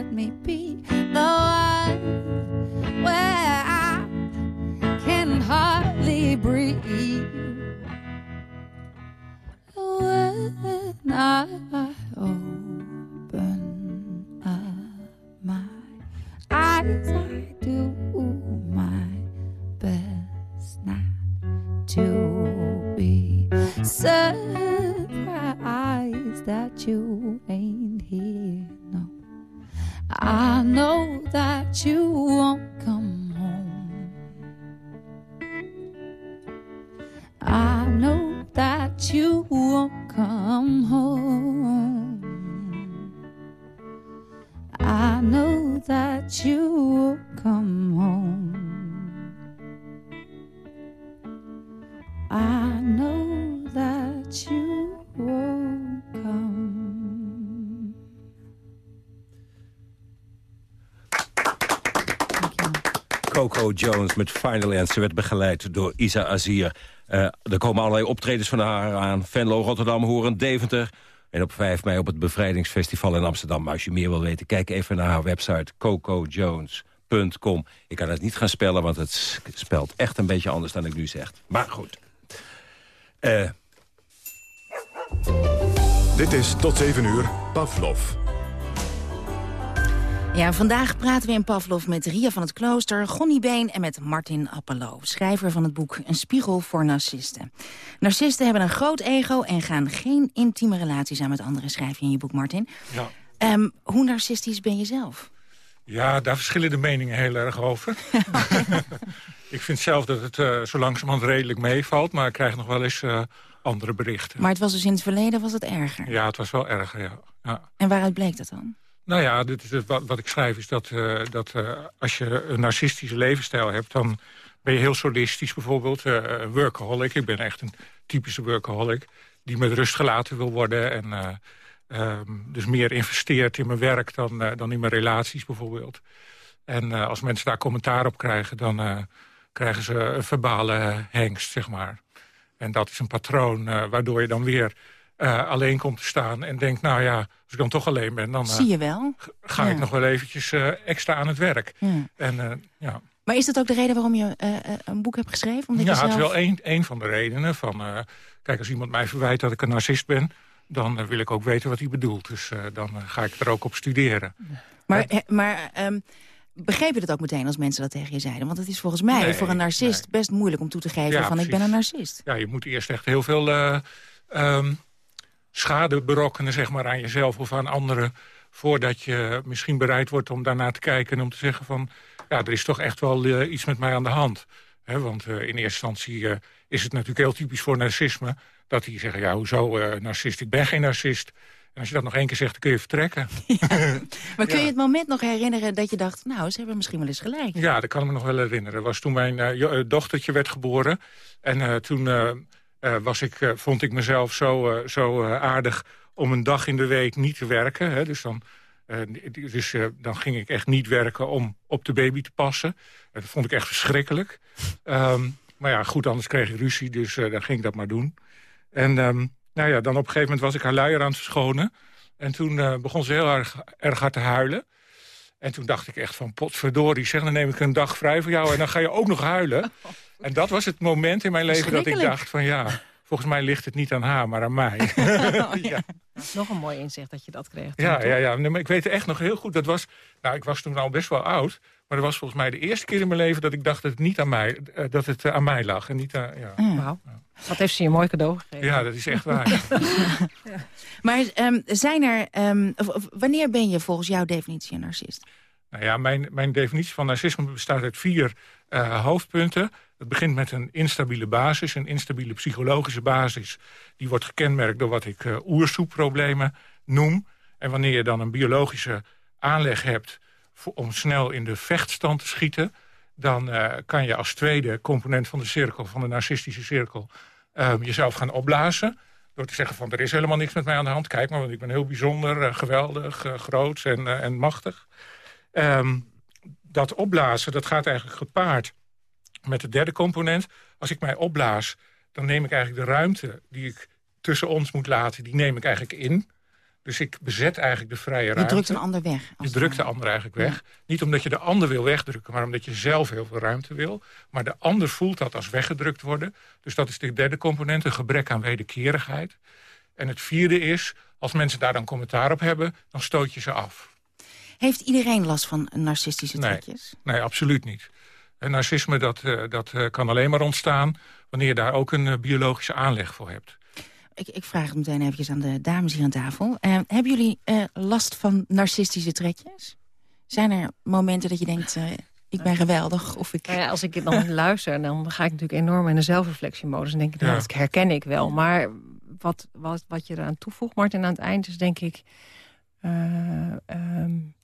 let me be. The one where I can hardly breathe. When I met Final End. Ze werd begeleid door Isa Azir. Eh, er komen allerlei optredens van haar aan. Venlo, Rotterdam, Horen, Deventer. En op 5 mei op het Bevrijdingsfestival in Amsterdam. Maar als je meer wil weten, kijk even naar haar website cocojones.com. Ik kan het niet gaan spellen, want het spelt echt een beetje anders dan ik nu zeg. Maar goed. Eh, Dit is tot 7 uur Pavlov. Ja, vandaag praten we in Pavlov met Ria van het Klooster, Gonnie Been en met Martin Appelo, schrijver van het boek Een spiegel voor narcisten. Narcisten hebben een groot ego en gaan geen intieme relaties aan met anderen, schrijf je in je boek, Martin. Ja. Ehm, hoe narcistisch ben je zelf? Ja, daar verschillen de meningen heel erg over. ik vind zelf dat het uh, zo langzamerhand redelijk meevalt... maar ik krijg nog wel eens uh, andere berichten. Maar het was dus in het verleden was het erger? Ja, het was wel erger, ja. ja. En waaruit bleek dat dan? Nou ja, dit is wat, wat ik schrijf is dat, uh, dat als je een narcistische levensstijl hebt... dan ben je heel solistisch bijvoorbeeld. een workaholic, ik ben echt een typische workaholic... die met rust gelaten wil worden en... Um, dus meer investeert in mijn werk dan, uh, dan in mijn relaties bijvoorbeeld. En uh, als mensen daar commentaar op krijgen... dan uh, krijgen ze een verbale hengst, zeg maar. En dat is een patroon waardoor je dan weer alleen komt te staan... en denkt, nou ja, als ik dan toch alleen ben... dan Zie je wel. ga ja. ik nog wel eventjes extra aan het werk. Ja. En, ja. Maar is dat ook de reden waarom je een boek hebt geschreven? Omdat ja, je zelf... het is wel een, een van de redenen. Van, kijk, als iemand mij verwijt dat ik een narcist ben dan wil ik ook weten wat hij bedoelt. Dus dan ga ik er ook op studeren. Maar, maar um, begreep je het ook meteen als mensen dat tegen je zeiden? Want het is volgens mij nee, voor een narcist nee. best moeilijk om toe te geven ja, van precies. ik ben een narcist. Ja, je moet eerst echt heel veel um, schade berokkenen zeg maar, aan jezelf of aan anderen... voordat je misschien bereid wordt om daarna te kijken en om te zeggen van... ja, er is toch echt wel iets met mij aan de hand. He, want in eerste instantie is het natuurlijk heel typisch voor narcisme dat die zeggen, ja, hoezo narcist? Ik ben geen narcist. En als je dat nog één keer zegt, dan kun je vertrekken. Ja. maar kun je het moment nog herinneren dat je dacht... nou, ze hebben misschien wel eens gelijk. Ja, dat kan ik me nog wel herinneren. Dat was toen mijn dochtertje werd geboren. En toen was ik, vond ik mezelf zo, zo aardig om een dag in de week niet te werken. Hè. Dus, dan, dus dan ging ik echt niet werken om op de baby te passen. dat vond ik echt verschrikkelijk. um, maar ja, goed, anders kreeg ik ruzie, dus dan ging ik dat maar doen. En um, nou ja, dan op een gegeven moment was ik haar luier aan het verschonen. En toen begon ze heel erg, erg hard te huilen. En toen dacht ik echt van, potverdorie, zeg, dan neem ik een dag vrij voor jou... en dan ga je ook nog huilen. En dat was het moment in mijn leven dat ik dacht van, ja, volgens mij ligt het niet aan haar, maar aan mij. Oh, ja. Nog een mooi inzicht dat je dat kreeg. Ja, ja, ja. Nee, maar ik weet echt nog heel goed. Dat was, nou, ik was toen al best wel oud. Maar dat was volgens mij de eerste keer in mijn leven dat ik dacht dat het niet aan mij, eh, dat het eh, aan mij lag. En niet aan, ja. Wauw. Wat heeft ze je een mooi cadeau gegeven. ja, dat is echt waar. Maar ehm, zijn er, ehm, of- of wanneer ben je volgens jouw definitie een narcist? Nou ja, mijn, mijn definitie van narcisme bestaat uit vier eh, hoofdpunten. Het begint met een instabiele basis, een instabiele psychologische basis. Die wordt gekenmerkt door wat ik uh, oersoepproblemen noem. En wanneer je dan een biologische aanleg hebt om snel in de vechtstand te schieten... dan uh, kan je als tweede component van de cirkel, van de narcistische cirkel... Uh, jezelf gaan opblazen. Door te zeggen van er is helemaal niks met mij aan de hand. Kijk maar, want ik ben heel bijzonder, uh, geweldig, uh, groot en, en machtig. Um, dat opblazen, dat gaat eigenlijk gepaard met de derde component. Als ik mij opblaas, dan neem ik eigenlijk de ruimte die ik tussen ons moet laten... die neem ik eigenlijk in. Dus ik bezet eigenlijk de vrije je ruimte. Je drukt een ander weg. Je drukt de ander eigenlijk weg. Ja. Niet omdat je de ander wil wegdrukken, maar omdat je zelf heel veel ruimte wil. Maar de ander voelt dat als weggedrukt worden. Dus dat is de derde component, een gebrek aan wederkerigheid. En het vierde is, als mensen daar dan commentaar op hebben... dan stoot je ze af. Heeft iedereen last van narcistische trekjes? Nee, nee absoluut niet. En narcisme dat, uh, dat uh, kan alleen maar ontstaan... wanneer je daar ook een uh, biologische aanleg voor hebt. Ik, ik, vraag het meteen eventjes aan de dames hier aan tafel. hebben jullie last van narcistische trekjes? Zijn er momenten dat je denkt... ik ben geweldig. Of ik... Nou ja, als ik dan luister, dan ga ik natuurlijk enorm in de zelfreflectiemodus. En denk ik, nou, ja. dat herken ik wel. Maar wat, wat, wat je eraan toevoegt, Martin, aan het eind... is denk ik... Um,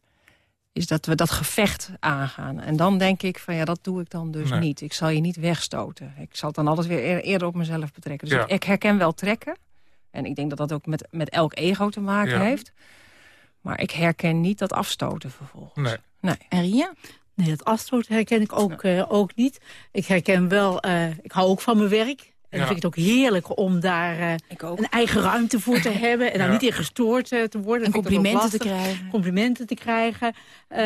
is dat we dat gevecht aangaan. En dan denk ik van ja, dat doe ik dan dus nee. niet. Ik zal je niet wegstoten. Ik zal het dan altijd weer eerder op mezelf betrekken. Dus ja. ik, ik, herken wel trekken. En ik denk dat dat ook met, met elk ego te maken ja. heeft. Maar ik herken niet dat afstoten vervolgens. Nee. nee. En Ria? Nee, dat afstoten herken ik ook, uh, ook niet. Ik herken wel, uh, ik hou ook van mijn werk. En dan vind ik het ook heerlijk om daar uh, een eigen ruimte voor te hebben. En daar ja. niet in gestoord uh, te worden. En complimenten te krijgen. Complimenten te krijgen. Uh,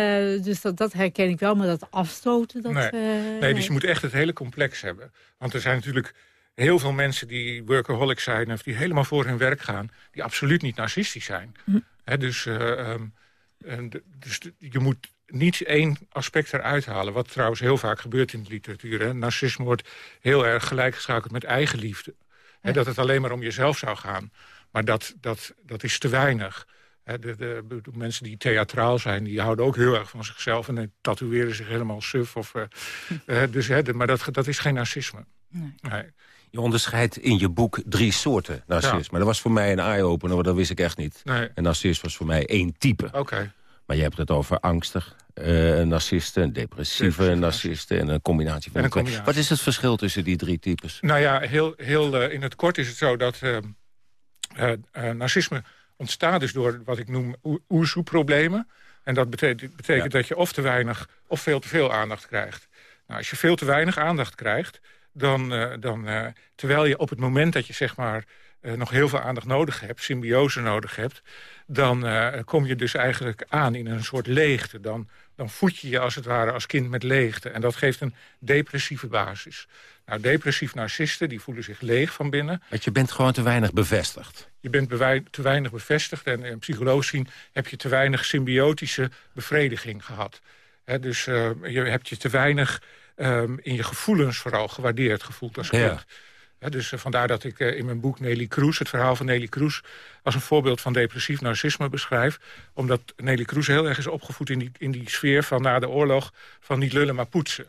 dus dat, dat, herken ik wel. Maar dat afstoten, dat... Nee. nee, dus je moet echt het hele complex hebben. Want er zijn natuurlijk heel veel mensen die workaholic zijn... of die helemaal voor hun werk gaan... die absoluut niet narcistisch zijn. Hm. He, dus, um, dus je moet niet één aspect eruit halen. Wat trouwens heel vaak gebeurt in de literatuur. Hè. Narcisme wordt heel erg gelijkgeschakeld met eigenliefde. Ja. Dat het alleen maar om jezelf zou gaan. Maar dat, dat, dat is te weinig. Hè. De, de, de, mensen die theatraal zijn, die houden ook heel erg van zichzelf... en tatoeëren zich helemaal suf. Of, uh, uh, dus, hè, maar dat, dat is geen narcisme. Nee. Nee. Je onderscheidt in je boek drie soorten narcisme. Ja. Maar dat was voor mij een eye-opener, want dat wist ik echt niet. Nee. En narcist was voor mij één type. Oké. Okay. Maar je hebt het over angstig uh, narcisten, depressieve narcisten... en een combinatie van een de twee. combinatie. Wat is het verschil tussen die drie types? Nou ja, heel, heel uh, in het kort is het zo dat uh, narcisme ontstaat dus door wat ik noem oersoepproblemen. En dat betekent, betekent ja. dat je of te weinig of veel te veel aandacht krijgt. Nou, als je veel te weinig aandacht krijgt... dan, dan terwijl je op het moment dat je zeg maar uh, nog heel veel aandacht nodig hebt, symbiose nodig hebt, dan kom je dus eigenlijk aan in een soort leegte. Dan, dan voed je je als het ware als kind met leegte. En dat geeft een depressieve basis. Nou, depressief narcisten die voelen zich leeg van binnen. Want je bent gewoon te weinig bevestigd. Je bent te weinig bevestigd en, en psychologisch zien heb je te weinig symbiotische bevrediging gehad. He, dus uh, je hebt je te weinig um, in je gevoelens vooral gewaardeerd gevoeld als kind. Ja. Dus uh, vandaar dat ik uh, in mijn boek Nelly Kroes, het verhaal van Nelly Kroes... als een voorbeeld van depressief narcisme beschrijf. Omdat Nelly Kroes heel erg is opgevoed in die, in die sfeer van na de oorlog... van niet lullen maar poetsen.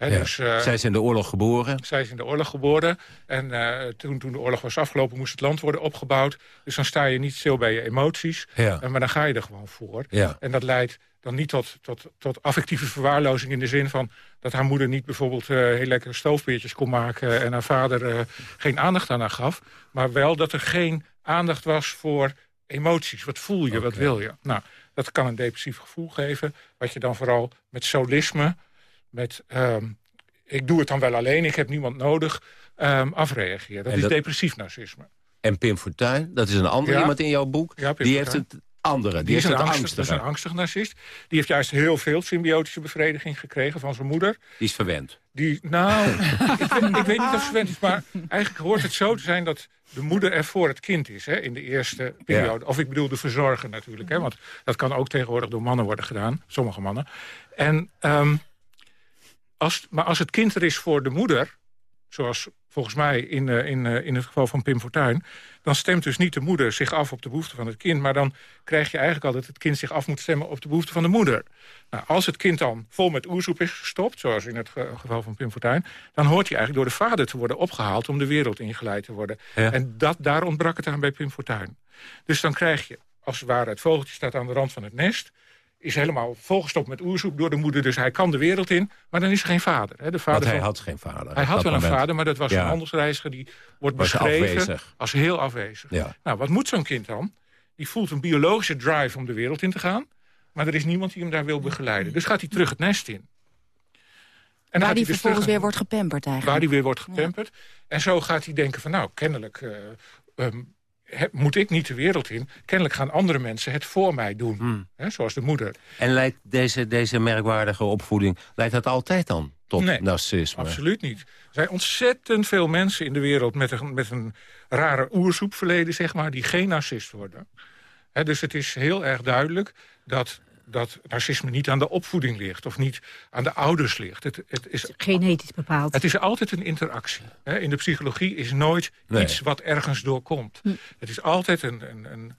He, ja. dus, uh, zij in de oorlog geboren. Zij in de oorlog geboren. En uh, toen, toen de oorlog was afgelopen moest het land worden opgebouwd. Dus dan sta je niet stil bij je emoties. Ja. Maar dan ga je er gewoon voor. Ja. En dat leidt dan niet tot, tot, tot affectieve verwaarlozing in de zin van... dat haar moeder niet bijvoorbeeld uh, heel lekkere stoofpeertjes kon maken... en haar vader geen aandacht aan haar gaf. Maar wel dat er geen aandacht was voor emoties. Wat voel je, okay. wat wil je? Nou, dat kan een depressief gevoel geven. Wat je dan vooral met solisme... met um, ik doe het dan wel alleen, ik heb niemand nodig... Um, afreageert. Dat is depressief narcisme. En Pim Fortuyn, dat is een ander Ja. iemand in jouw boek. Ja, die heeft het andere. Die, Die is, een angstig, dat is een angstig narcist. Die heeft juist heel veel symbiotische bevrediging gekregen van zijn moeder. Die is verwend. Die, nou, ik, weet, ik weet niet of ze verwend is, maar eigenlijk hoort het zo te zijn dat de moeder er voor het kind is, hè, in de eerste periode. Of ik bedoel de verzorger natuurlijk, hè, want dat kan ook tegenwoordig door mannen worden gedaan, sommige mannen. En, ehm, als, maar als het kind er is voor de moeder, zoals volgens mij in, eh, in, eh, in het geval van Pim Fortuyn... dan stemt dus niet de moeder zich af op de behoeften van het kind... maar dan krijg je eigenlijk al dat het kind zich af moet stemmen op de behoeften van de moeder. Nou, als het kind dan vol met oersoep is gestopt, zoals in het ge- geval van Pim Fortuyn... dan hoort hij eigenlijk door de vader te worden opgehaald om de wereld ingeleid te worden. Ja. En dat, daar ontbrak het aan bij Pim Fortuyn. Dus dan krijg je, als het ware, het vogeltje staat aan de rand van het nest is helemaal volgestopt met oersoep door de moeder. Dus hij kan de wereld in, maar dan is er geen vader. Hè. De vader Want hij van- had geen vader. Hij had wel een vader, maar dat was Ja. een handelsreiziger. Die wordt Was beschreven afwezig. als heel afwezig. Ja. Nou, wat moet zo'n kind dan? Die voelt een biologische drive om de wereld in te gaan. Maar er is niemand die hem daar wil begeleiden. Dus gaat hij terug het nest in. En Waar die hij dus vervolgens terug- weer wordt gepamperd eigenlijk. Waar die weer wordt gepamperd. En zo gaat hij denken van nou, kennelijk eh, ehm, he- moet ik niet de wereld in. Kennelijk gaan andere mensen het voor mij doen. Hmm. Hè, zoals de moeder. En leidt deze, deze merkwaardige opvoeding... leidt dat altijd dan tot Nee, narcisme? Absoluut niet. Er zijn ontzettend veel mensen in de wereld met een, met een rare oersoepverleden, zeg maar, die geen narcist worden. Hè, dus het is heel erg duidelijk dat, dat narcisme niet aan de opvoeding ligt of niet aan de ouders ligt. Het, het, is, Genetisch bepaald. het is altijd een interactie. Hè. In de psychologie is nooit Nee. iets wat ergens doorkomt. Hm. Het is altijd een, een, een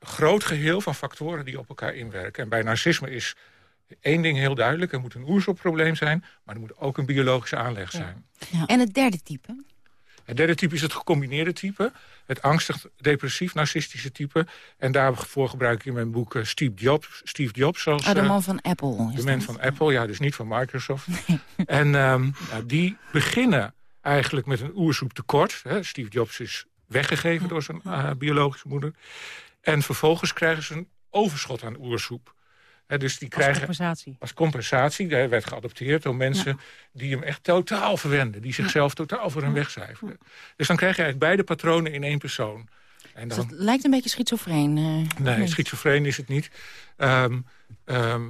groot geheel van factoren die op elkaar inwerken. En bij narcisme is één ding heel duidelijk. Er moet een oersoepprobleem zijn, maar er moet ook een biologische aanleg zijn. En het derde type? Het derde type is het gecombineerde type. Het angstig, depressief, narcistische type. En daarvoor gebruik ik in mijn boek eh, Steve Jobs. Steve Jobs als, Ah, de eh, man van Apple. de man van Apple, ja, dus niet van Microsoft. En ehm, nou, die beginnen eigenlijk met een oersoeptekort. Hè. Steve Jobs is weggegeven door zijn eh, biologische moeder. En vervolgens krijgen ze een overschot aan oersoep. Dus die Als krijgen compensatie. als compensatie. Hij werd geadopteerd door mensen die hem echt totaal verwenden. Die zichzelf totaal voor hem wegcijferden. Dus dan krijg je eigenlijk beide patronen in één persoon. En Dus dan, het lijkt een beetje schizofreen. eh, Nee, nee. schizofreen is het niet. Ehm, ehm,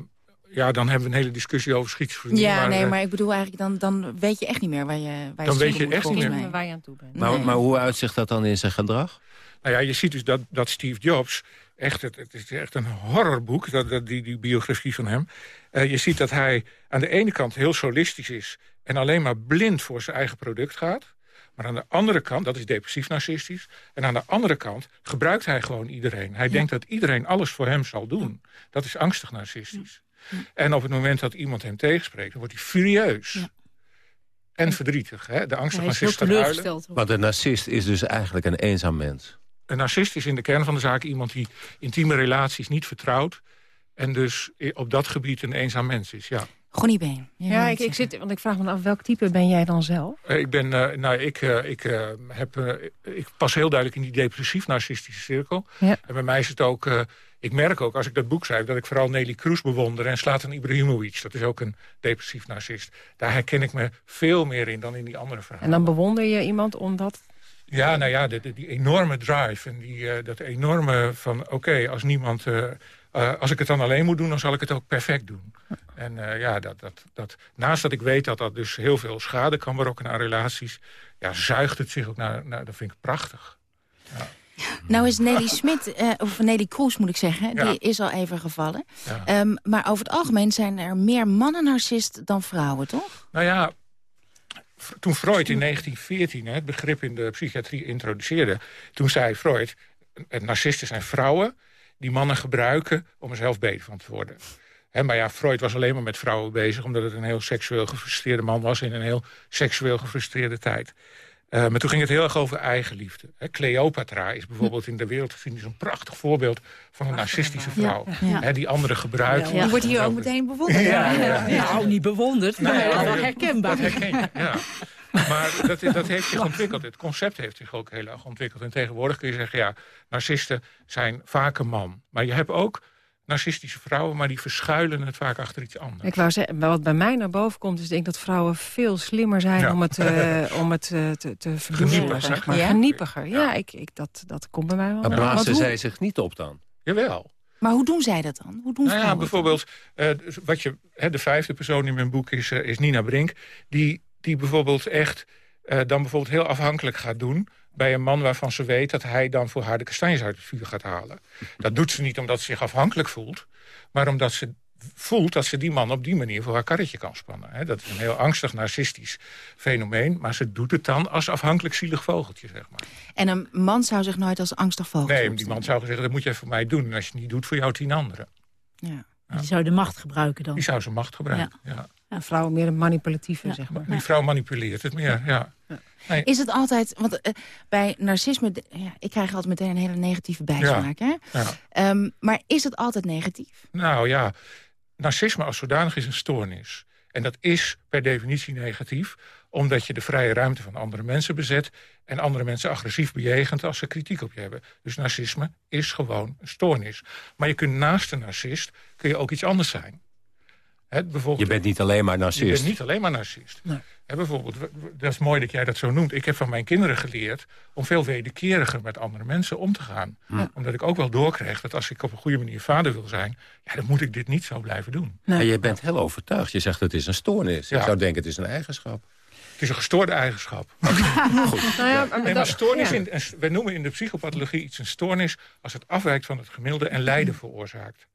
ja, dan hebben we een hele discussie over schizofrenie. Ja, nee, eh, maar ik bedoel eigenlijk, dan, dan weet je echt niet meer waar je, waar Dan je weet je echt niet meer. Waar je aan toe bent. Maar, Nee. maar hoe uitzicht dat dan in zijn gedrag? Nou ja, je ziet dus dat, dat Steve Jobs, echt, het, het is echt een horrorboek, dat, dat, die, die biografie van hem. Eh, je ziet dat hij aan de ene kant heel solistisch is... en alleen maar blind voor zijn eigen product gaat. Maar aan de andere kant, dat is depressief narcistisch... en aan de andere kant gebruikt hij gewoon iedereen. Hij denkt dat iedereen alles voor hem zal doen. Dat is angstig narcistisch. En op het moment dat iemand hem tegenspreekt, dan wordt hij furieus. En verdrietig. Hè? De angstige narcist gaat huilen. Want een narcist is dus eigenlijk een eenzaam mens. Een narcist is in de kern van de zaak iemand die intieme relaties niet vertrouwt... en dus op dat gebied een eenzaam mens is, ja. Gonnie Been. Ja, ik, ik zit, want ik vraag me af, welk type ben jij dan zelf? Eh, Ik, ben, eh, nou, ik, eh, ik, eh, heb, ik pas heel duidelijk in die depressief-narcistische cirkel. Ja. En bij mij is het ook... eh, ik merk ook, als ik dat boek schrijf... dat ik vooral Nelly Kroes bewonder en Slatan Ibrahimovic. Dat is ook een depressief-narcist. Daar herken ik me veel meer in dan in die andere verhalen. En dan bewonder je iemand omdat... Ja, nou ja, de- de- die enorme drive en die, eh, dat enorme van... oké, als niemand... eh, eh, als ik het dan alleen moet doen, dan zal ik het ook perfect doen. En ja, dat, dat, dat, naast dat ik weet dat dat dus heel veel schade kan berokkenen aan relaties... ja, zuigt het zich ook naar... naar dat vind ik prachtig. Nou is Nelly Smit, eh, of Nelly Kroes moet ik zeggen, Ja. die is al even gevallen. Ja. Ehm, maar over het algemeen zijn er meer mannen narcist dan vrouwen, toch? Nou ja, toen Freud in 1914 hè, het begrip in de psychiatrie introduceerde... toen zei Freud, eh, narcisten zijn vrouwen die mannen gebruiken om er zelf beter van te worden. Maar ja, Freud was alleen maar met vrouwen bezig... omdat het een heel seksueel gefrustreerde man was... in een heel seksueel gefrustreerde tijd. Eh, maar toen ging het heel erg over eigenliefde. Hè, Cleopatra is bijvoorbeeld in de wereldgeschiedenis... een prachtig voorbeeld van een narcistische vrouw. Ja, ja. Hè, die anderen gebruikt. Ja, Die wordt hier ook meteen bewonderd. Ja, ja, ja. Nou, niet bewonderd, maar Nee, wel dat- herkenbaar. Dat herken je, ja. Maar dat, dat heeft zich ontwikkeld. Het concept heeft zich ook heel erg ontwikkeld. En tegenwoordig kun je zeggen, ja, narcisten zijn vaak een man. Maar je hebt ook narcistische vrouwen, maar die verschuilen het vaak achter iets anders. Ik wou zeggen, wat bij mij naar boven komt... is denk ik dat vrouwen veel slimmer zijn Ja. om het, eh, om het eh, te, te zeg maar. Ja? Geniepiger, ja, ik, ik, dat, dat komt bij mij wel. Maar blazen zij zich niet op dan? Jawel. Maar hoe doen zij dat dan? Hoe doen Nou ja, bijvoorbeeld, eh, dus wat je, hè, de vijfde persoon in mijn boek is, is Nina Brink. Die, die bijvoorbeeld echt eh, dan bijvoorbeeld heel afhankelijk gaat doen bij een man waarvan ze weet dat hij dan voor haar de kastanjes uit het vuur gaat halen. Dat doet ze niet omdat ze zich afhankelijk voelt, maar omdat ze voelt dat ze die man op die manier voor haar karretje kan spannen. Hè. Dat is een heel angstig, narcistisch fenomeen, maar ze doet het dan als afhankelijk zielig vogeltje, zeg maar. En een man zou zich nooit als angstig vogel Nee, die man zou zeggen, dat moet je even voor mij doen. En als je het niet doet, voor jou tien anderen. Ja. Die zou de macht gebruiken dan. Die zou zijn macht gebruiken, ja. Ja, vrouwen meer een manipulatieve, zeg maar. Die vrouw manipuleert het meer, ja. Nee. Is het altijd, want eh, bij narcisme, ja, ik krijg altijd meteen een hele negatieve bijsmaak. Hè? Ja. Ehm, maar is het altijd negatief? Nou ja, narcisme als zodanig is een stoornis. En dat is per definitie negatief, omdat je de vrije ruimte van andere mensen bezet... en andere mensen agressief bejegent als ze kritiek op je hebben. Dus narcisme is gewoon een stoornis. Maar je kunt naast een narcist kun je ook iets anders zijn. Je bent niet alleen maar je narcist. bent niet alleen maar narcist. Hè, bijvoorbeeld, dat is mooi dat jij dat zo noemt. Ik heb van mijn kinderen geleerd om veel wederkeriger met andere mensen om te gaan. Ja. Omdat ik ook wel doorkreeg dat als ik op een goede manier vader wil zijn... Ja, dan moet ik dit niet zo blijven doen. En je bent heel overtuigd. Je zegt het is een stoornis. Ja. Ik zou denken het is een eigenschap. Het is een gestoorde eigenschap. Nou ja, maar Nee, maar dat- stoornis ja. in, een- we noemen in de psychopathologie iets een stoornis... als het afwijkt van het gemiddelde en lijden veroorzaakt.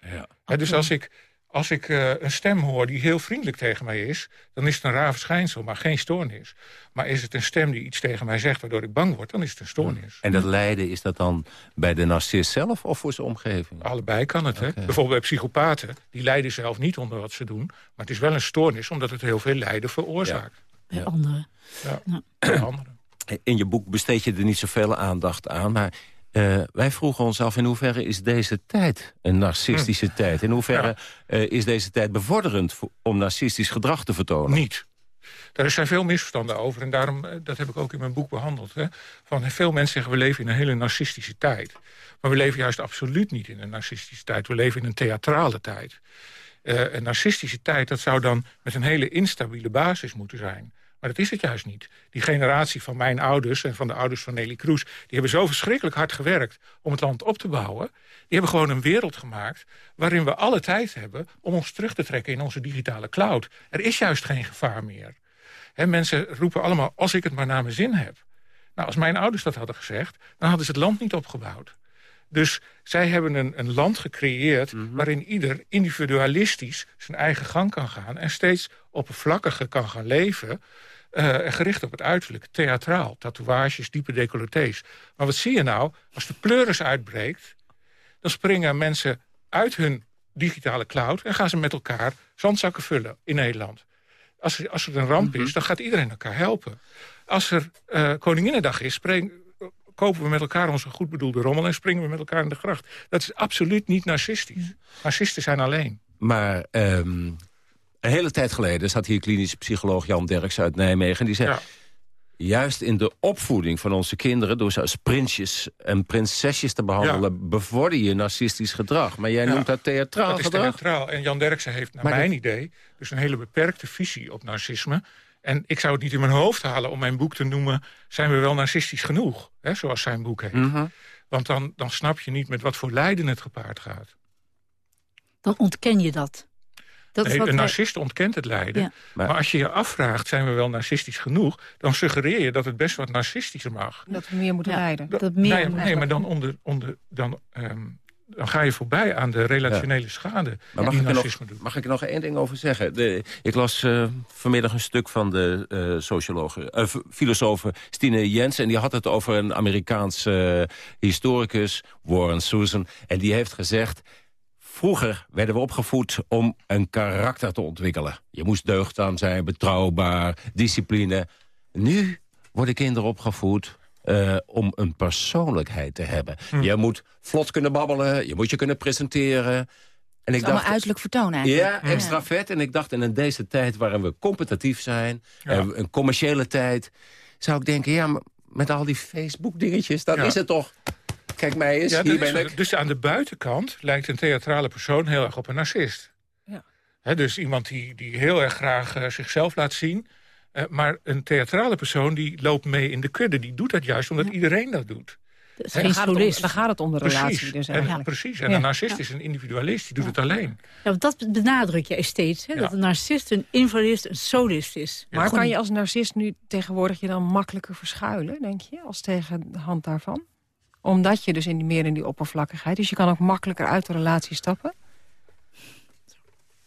Ja. Dus als ik, als ik eh, een stem hoor die heel vriendelijk tegen mij is... dan is het een raar verschijnsel, maar geen stoornis. Maar is het een stem die iets tegen mij zegt waardoor ik bang word... dan is het een stoornis. En dat lijden, is dat dan bij de narcist zelf of voor zijn omgeving? Allebei kan het. Hè? Bijvoorbeeld bij psychopaten, die lijden zelf niet onder wat ze doen... maar het is wel een stoornis omdat het heel veel lijden veroorzaakt. Bij anderen. Ja. Bij anderen. In je boek besteed je er niet zoveel aandacht aan, maar... eh, wij vroegen ons af in hoeverre is deze tijd een narcistische Hm. tijd? In hoeverre eh, is deze tijd bevorderend voor- om narcistisch gedrag te vertonen? Niet. Daar zijn veel misverstanden over. En daarom, eh, dat heb ik ook in mijn boek behandeld. Hè. Van veel mensen zeggen, we leven in een hele narcistische tijd. Maar we leven juist absoluut niet in een narcistische tijd. We leven in een theatrale tijd. Een narcistische tijd, dat zou dan met een hele instabiele basis moeten zijn. Maar dat is het juist niet. Die generatie van mijn ouders en van de ouders van Nelly Kroes... die hebben zo verschrikkelijk hard gewerkt om het land op te bouwen. Die hebben gewoon een wereld gemaakt waarin we alle tijd hebben... om ons terug te trekken in onze digitale cloud. Er is juist geen gevaar meer. Hè, mensen roepen allemaal, als ik het maar naar mijn zin heb. Nou, als mijn ouders dat hadden gezegd, dan hadden ze het land niet opgebouwd. Dus zij hebben een, een land gecreëerd waarin ieder individualistisch zijn eigen gang kan gaan... en steeds oppervlakkiger kan gaan leven... en gericht op het uiterlijk, theatraal, tatoeages, diepe decolletés. Maar wat zie je nou? Als de pleuris uitbreekt, dan springen mensen uit hun digitale cloud... en gaan ze met elkaar zandzakken vullen in Nederland. Als er, als er een ramp is, dan gaat iedereen elkaar helpen. Als er eh Koninginnedag is, spring- kopen we met elkaar onze goed bedoelde rommel... en springen we met elkaar in de gracht. Dat is absoluut niet narcistisch. Narcisten zijn alleen. Maar ehm, een hele tijd geleden zat hier klinisch psycholoog Jan Derks uit Nijmegen. En die zei, juist in de opvoeding van onze kinderen... door ze als prinsjes en prinsesjes te behandelen... bevorder je narcistisch gedrag. Maar jij Ja, noemt dat theatraal Dat is gedrag? theatraal. En Jan Derksen heeft, naar Maar mijn dat- idee... dus een hele beperkte visie op narcisme. En ik zou het niet in mijn hoofd halen om mijn boek te noemen... zijn we wel narcistisch genoeg, hè, zoals zijn boek heet. Mhm. Want dan, dan snap je niet met wat voor lijden het gepaard gaat. Dan ontken je dat. Dat is nee, wat een wij- narcist ontkent het lijden. Ja. Maar, als je je afvraagt, zijn we wel narcistisch genoeg... dan suggereer je dat het best wat narcistischer mag. Dat we meer moeten lijden. Dat nee, meer nee, maar dan, onder, onder, dan, ehm, dan ga je voorbij aan de relationele schade Maar mag die ik, er nog, doet. mag ik er nog één ding over zeggen? De, ik las eh, vanmiddag een stuk van de eh sociologe, eh, f- filosoof Stine Jens... en die had het over een Amerikaans eh, historicus, Warren Susan... en die heeft gezegd... Vroeger werden we opgevoed om een karakter te ontwikkelen. Je moest deugdzaam zijn, betrouwbaar, discipline. Nu worden kinderen opgevoed eh, om een persoonlijkheid te hebben. Hm. Je moet vlot kunnen babbelen, je moet je kunnen presenteren. En is allemaal uiterlijk vertoon eigenlijk. ja, extra vet. En ik dacht, en in deze tijd waarin we competitief zijn... en een commerciële tijd... zou ik denken, ja, maar met al die Facebook-dingetjes... dan Ja. is het toch... Kijk mij eens, Ja, hier ben ik. Dus aan de buitenkant lijkt een theatrale persoon heel erg op een narcist. Ja. Hè, dus iemand die, die heel erg graag eh, zichzelf laat zien. Eh, maar een theatrale persoon die loopt mee in de kudde. Die doet dat juist omdat iedereen dat doet. Het is Dan geen gaat het om- solist. dan gaat het om de relatie Precies, dus en, eigenlijk. precies. En Ja. een narcist is een individualist, die doet het alleen. Ja, want dat benadruk jij steeds. Hè? Ja. Dat een narcist een invalidist, een solist is. Maar kan je als narcist nu tegenwoordig je dan makkelijker verschuilen, denk je? Als tegenhand daarvan? Omdat je dus in die, meer in die oppervlakkigheid... dus je kan ook makkelijker uit de relatie stappen?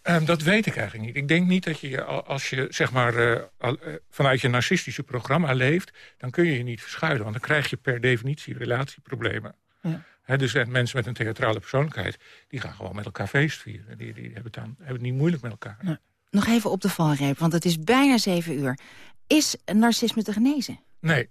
Ehm, dat weet ik eigenlijk niet. Ik denk niet dat je, je al- als je zeg maar, eh, eh, vanuit je narcistische programma leeft... dan kun je je niet verschuilen. Want dan krijg je per definitie relatieproblemen. Ja. Hè, dus mensen met een theatrale persoonlijkheid... die gaan gewoon met elkaar feest vieren. Die, die hebben, het dan, hebben het niet moeilijk met elkaar. Nog even op de valreep, want het is bijna zeven uur. Is narcisme te genezen? Nee,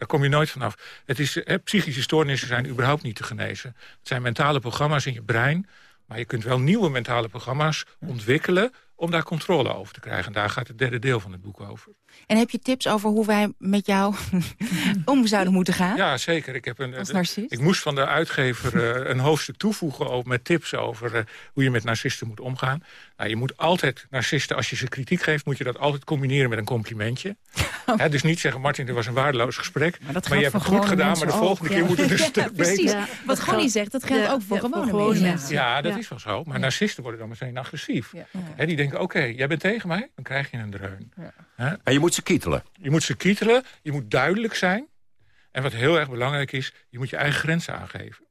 daar kom je nooit vanaf. Het is, eh, psychische stoornissen zijn überhaupt niet te genezen. Het zijn mentale programma's in je brein... maar je kunt wel nieuwe mentale programma's ontwikkelen... om daar controle over te krijgen. En daar gaat het derde deel van het boek over. En heb je tips over hoe wij met jou om zouden moeten gaan? Ja, zeker. Ik, heb een, Als narcist? ik moest van de uitgever eh, een hoofdstuk toevoegen over, met tips over eh, hoe je met narcisten moet omgaan. Nou, je moet altijd narcisten, als je ze kritiek geeft, moet je dat altijd combineren met een complimentje. Hè, dus niet zeggen, Martin, dit was een waardeloos gesprek. Maar, dat je hebt het goed gedaan, maar de volgende ook, keer ja. moet het een Ja, stuk precies. beter. Ja, Wat Connie zegt, dat geldt Ja, ook voor gewone, gewone mensen. mensen. Ja, dat Ja. is wel zo. Maar narcisten worden dan meteen agressief. Hè, die denken, oké, jij bent tegen mij, dan krijg je een dreun. Hè? En je moet ze kietelen. Je moet ze kietelen, je moet duidelijk zijn. En wat heel erg belangrijk is, je moet je eigen grenzen aangeven.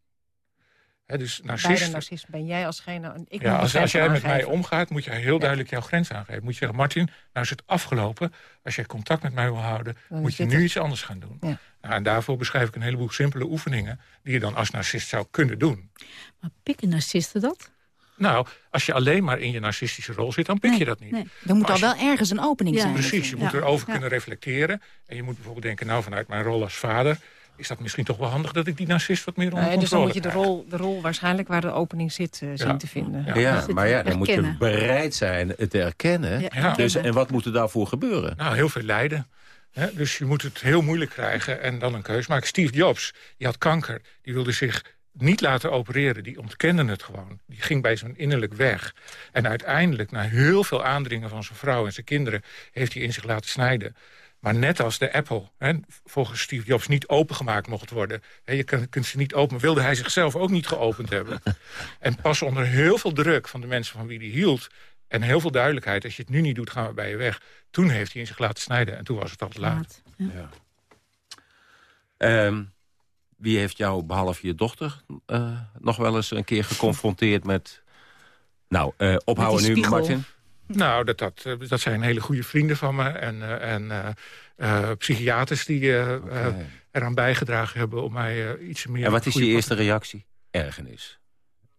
Hè, dus narcisten, narcist ben jij als geen... Ik ja, als, jij met mij omgaat, moet je heel duidelijk jouw grens aangeven. Moet je zeggen, Martin, nou is het afgelopen. Als jij contact met mij wil houden, Dan moet je nu het. iets anders gaan doen. Ja. Nou, en daarvoor beschrijf ik een heleboel simpele oefeningen... die je dan als narcist zou kunnen doen. Maar pikken narcisten dat? Nou, als je alleen maar in je narcistische rol zit, dan pik je dat niet. Er moet al je- wel ergens een opening Ja. zijn. Precies, je Ja. moet erover Ja. kunnen reflecteren. En je moet bijvoorbeeld denken, nou vanuit mijn rol als vader... is dat misschien toch wel handig dat ik die narcist wat meer onder Nee, dus dan controle moet je de rol, de rol waarschijnlijk waar de opening zit eh, zien Ja. te vinden. Ja. Maar ja, dan moet je bereid zijn het te erkennen. Ja, Ja. Dus, en wat moet er daarvoor gebeuren? Nou, heel veel lijden. Hè? Dus je moet het heel moeilijk krijgen en dan een keus maken. Steve Jobs, die had kanker. Die wilde zich niet laten opereren. Die ontkende het gewoon. Die ging bij zo'n innerlijk weg. En uiteindelijk, na heel veel aandringen van zijn vrouw en zijn kinderen... heeft hij in zich laten snijden. Maar net als de Apple, hè, volgens Steve Jobs, niet opengemaakt mocht worden. Hè, je kan- kunt ze niet openen. Wilde hij zichzelf ook niet geopend hebben. En pas onder heel veel druk van de mensen van wie hij hield... en heel veel duidelijkheid, als je het nu niet doet, gaan we bij je weg. Toen heeft hij in zich laten snijden en toen was het al te laat. Ja. Ehm, wie heeft jou, behalve je dochter, eh, nog wel eens een keer geconfronteerd met... Nou, eh, ophouden nu. Martin. Nou, dat, dat, eh, dat zijn hele goede vrienden van me. En, eh, en eh, eh, psychiaters die eh, eh, eraan bijgedragen hebben om mij eh, iets meer... En wat is je eerste reactie? Ergernis.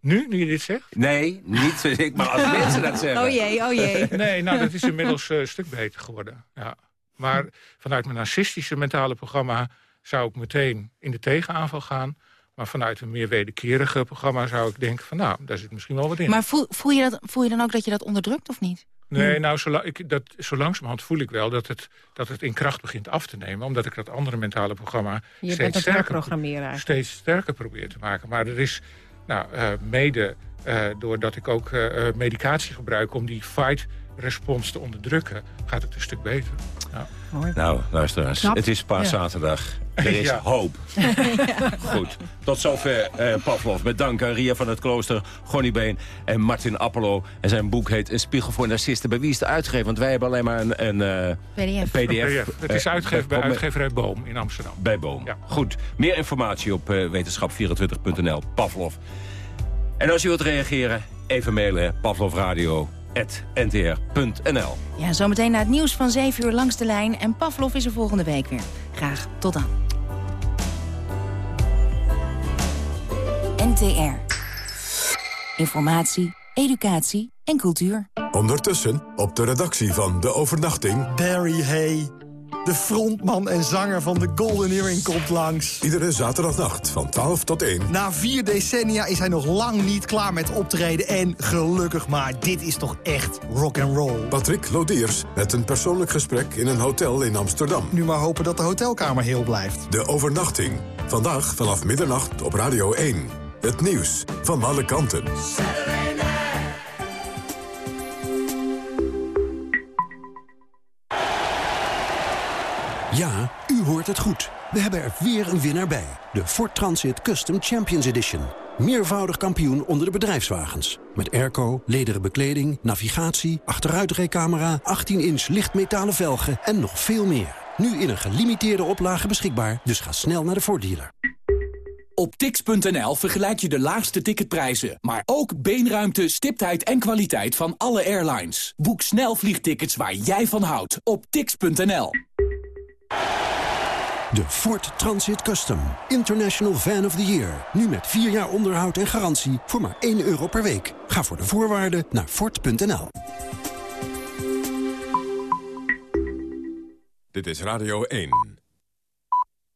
Nu, nu je dit zegt? Nee, niet ik, maar als mensen dat zeggen. Oh jee, oh jee. Nee, nou, dat is inmiddels een stuk beter geworden. Ja. Maar vanuit mijn narcistische mentale programma zou ik meteen in de tegenaanval gaan. Maar vanuit een meer wederkerige programma zou ik denken van nou, daar zit misschien wel wat in. Maar voel, voel, je dat, voel je dan ook dat je dat onderdrukt of niet? Nee, nou, zo, ik, dat, zo langzamerhand voel ik wel dat het, dat het in kracht begint af te nemen. Omdat ik dat andere mentale programma Je bent steeds sterker, steeds sterker probeer te maken. Maar er is, nou, eh, mede eh, doordat ik ook eh, eh, medicatie gebruik om die fight response te onderdrukken, gaat het een stuk beter. Nou, luisteraars, Knap. het is paaszaterdag. Er is Ja. hoop. Goed, tot zover eh, Pavlov. Met dank aan Ria van het Klooster, Gonnie Been en Martin Appelo. En zijn boek heet Een spiegel voor narcisten. Bij wie is het uitgegeven? Want wij hebben alleen maar een, een eh, PDF. een PDF. Het is eh, uitgegeven bij uitgeverij Boom in Amsterdam. Bij Boom. Goed, meer informatie op eh, wetenschap24.nl. Pavlov. En als u wilt reageren, even mailen pavlovradio.ntr.nl. Ja, zometeen na het nieuws van 7 uur langs de lijn. En Pavlov is er volgende week weer. Graag tot dan. NTR. Informatie, educatie en cultuur. Ondertussen op de redactie van De Overnachting... Barry Hay, de frontman en zanger van de Golden Earring, komt langs. Iedere zaterdagnacht van 12 tot 1. Na vier decennia is hij nog lang niet klaar met optreden. En gelukkig maar, dit is toch echt rock and roll. Patrick Lodiers met een persoonlijk gesprek in een hotel in Amsterdam. Nu maar hopen dat de hotelkamer heel blijft. De Overnachting. Vandaag vanaf middernacht op Radio 1. Het nieuws van alle kanten. Ja, u hoort het goed. We hebben er weer een winnaar bij. De Ford Transit Custom Champions Edition. Meervoudig kampioen onder de bedrijfswagens. Met airco, lederen bekleding, navigatie, achteruitrijcamera... 18-inch lichtmetalen velgen en nog veel meer. Nu in een gelimiteerde oplage beschikbaar, dus ga snel naar de Ford dealer. Op tix.nl vergelijk je de laagste ticketprijzen, maar ook beenruimte, stiptheid en kwaliteit van alle airlines. Boek snel vliegtickets waar jij van houdt op tix.nl. De Ford Transit Custom. International Van of the Year. Nu met 4 jaar onderhoud en garantie voor maar 1 euro per week. Ga voor de voorwaarden naar Ford.nl. Dit is Radio 1.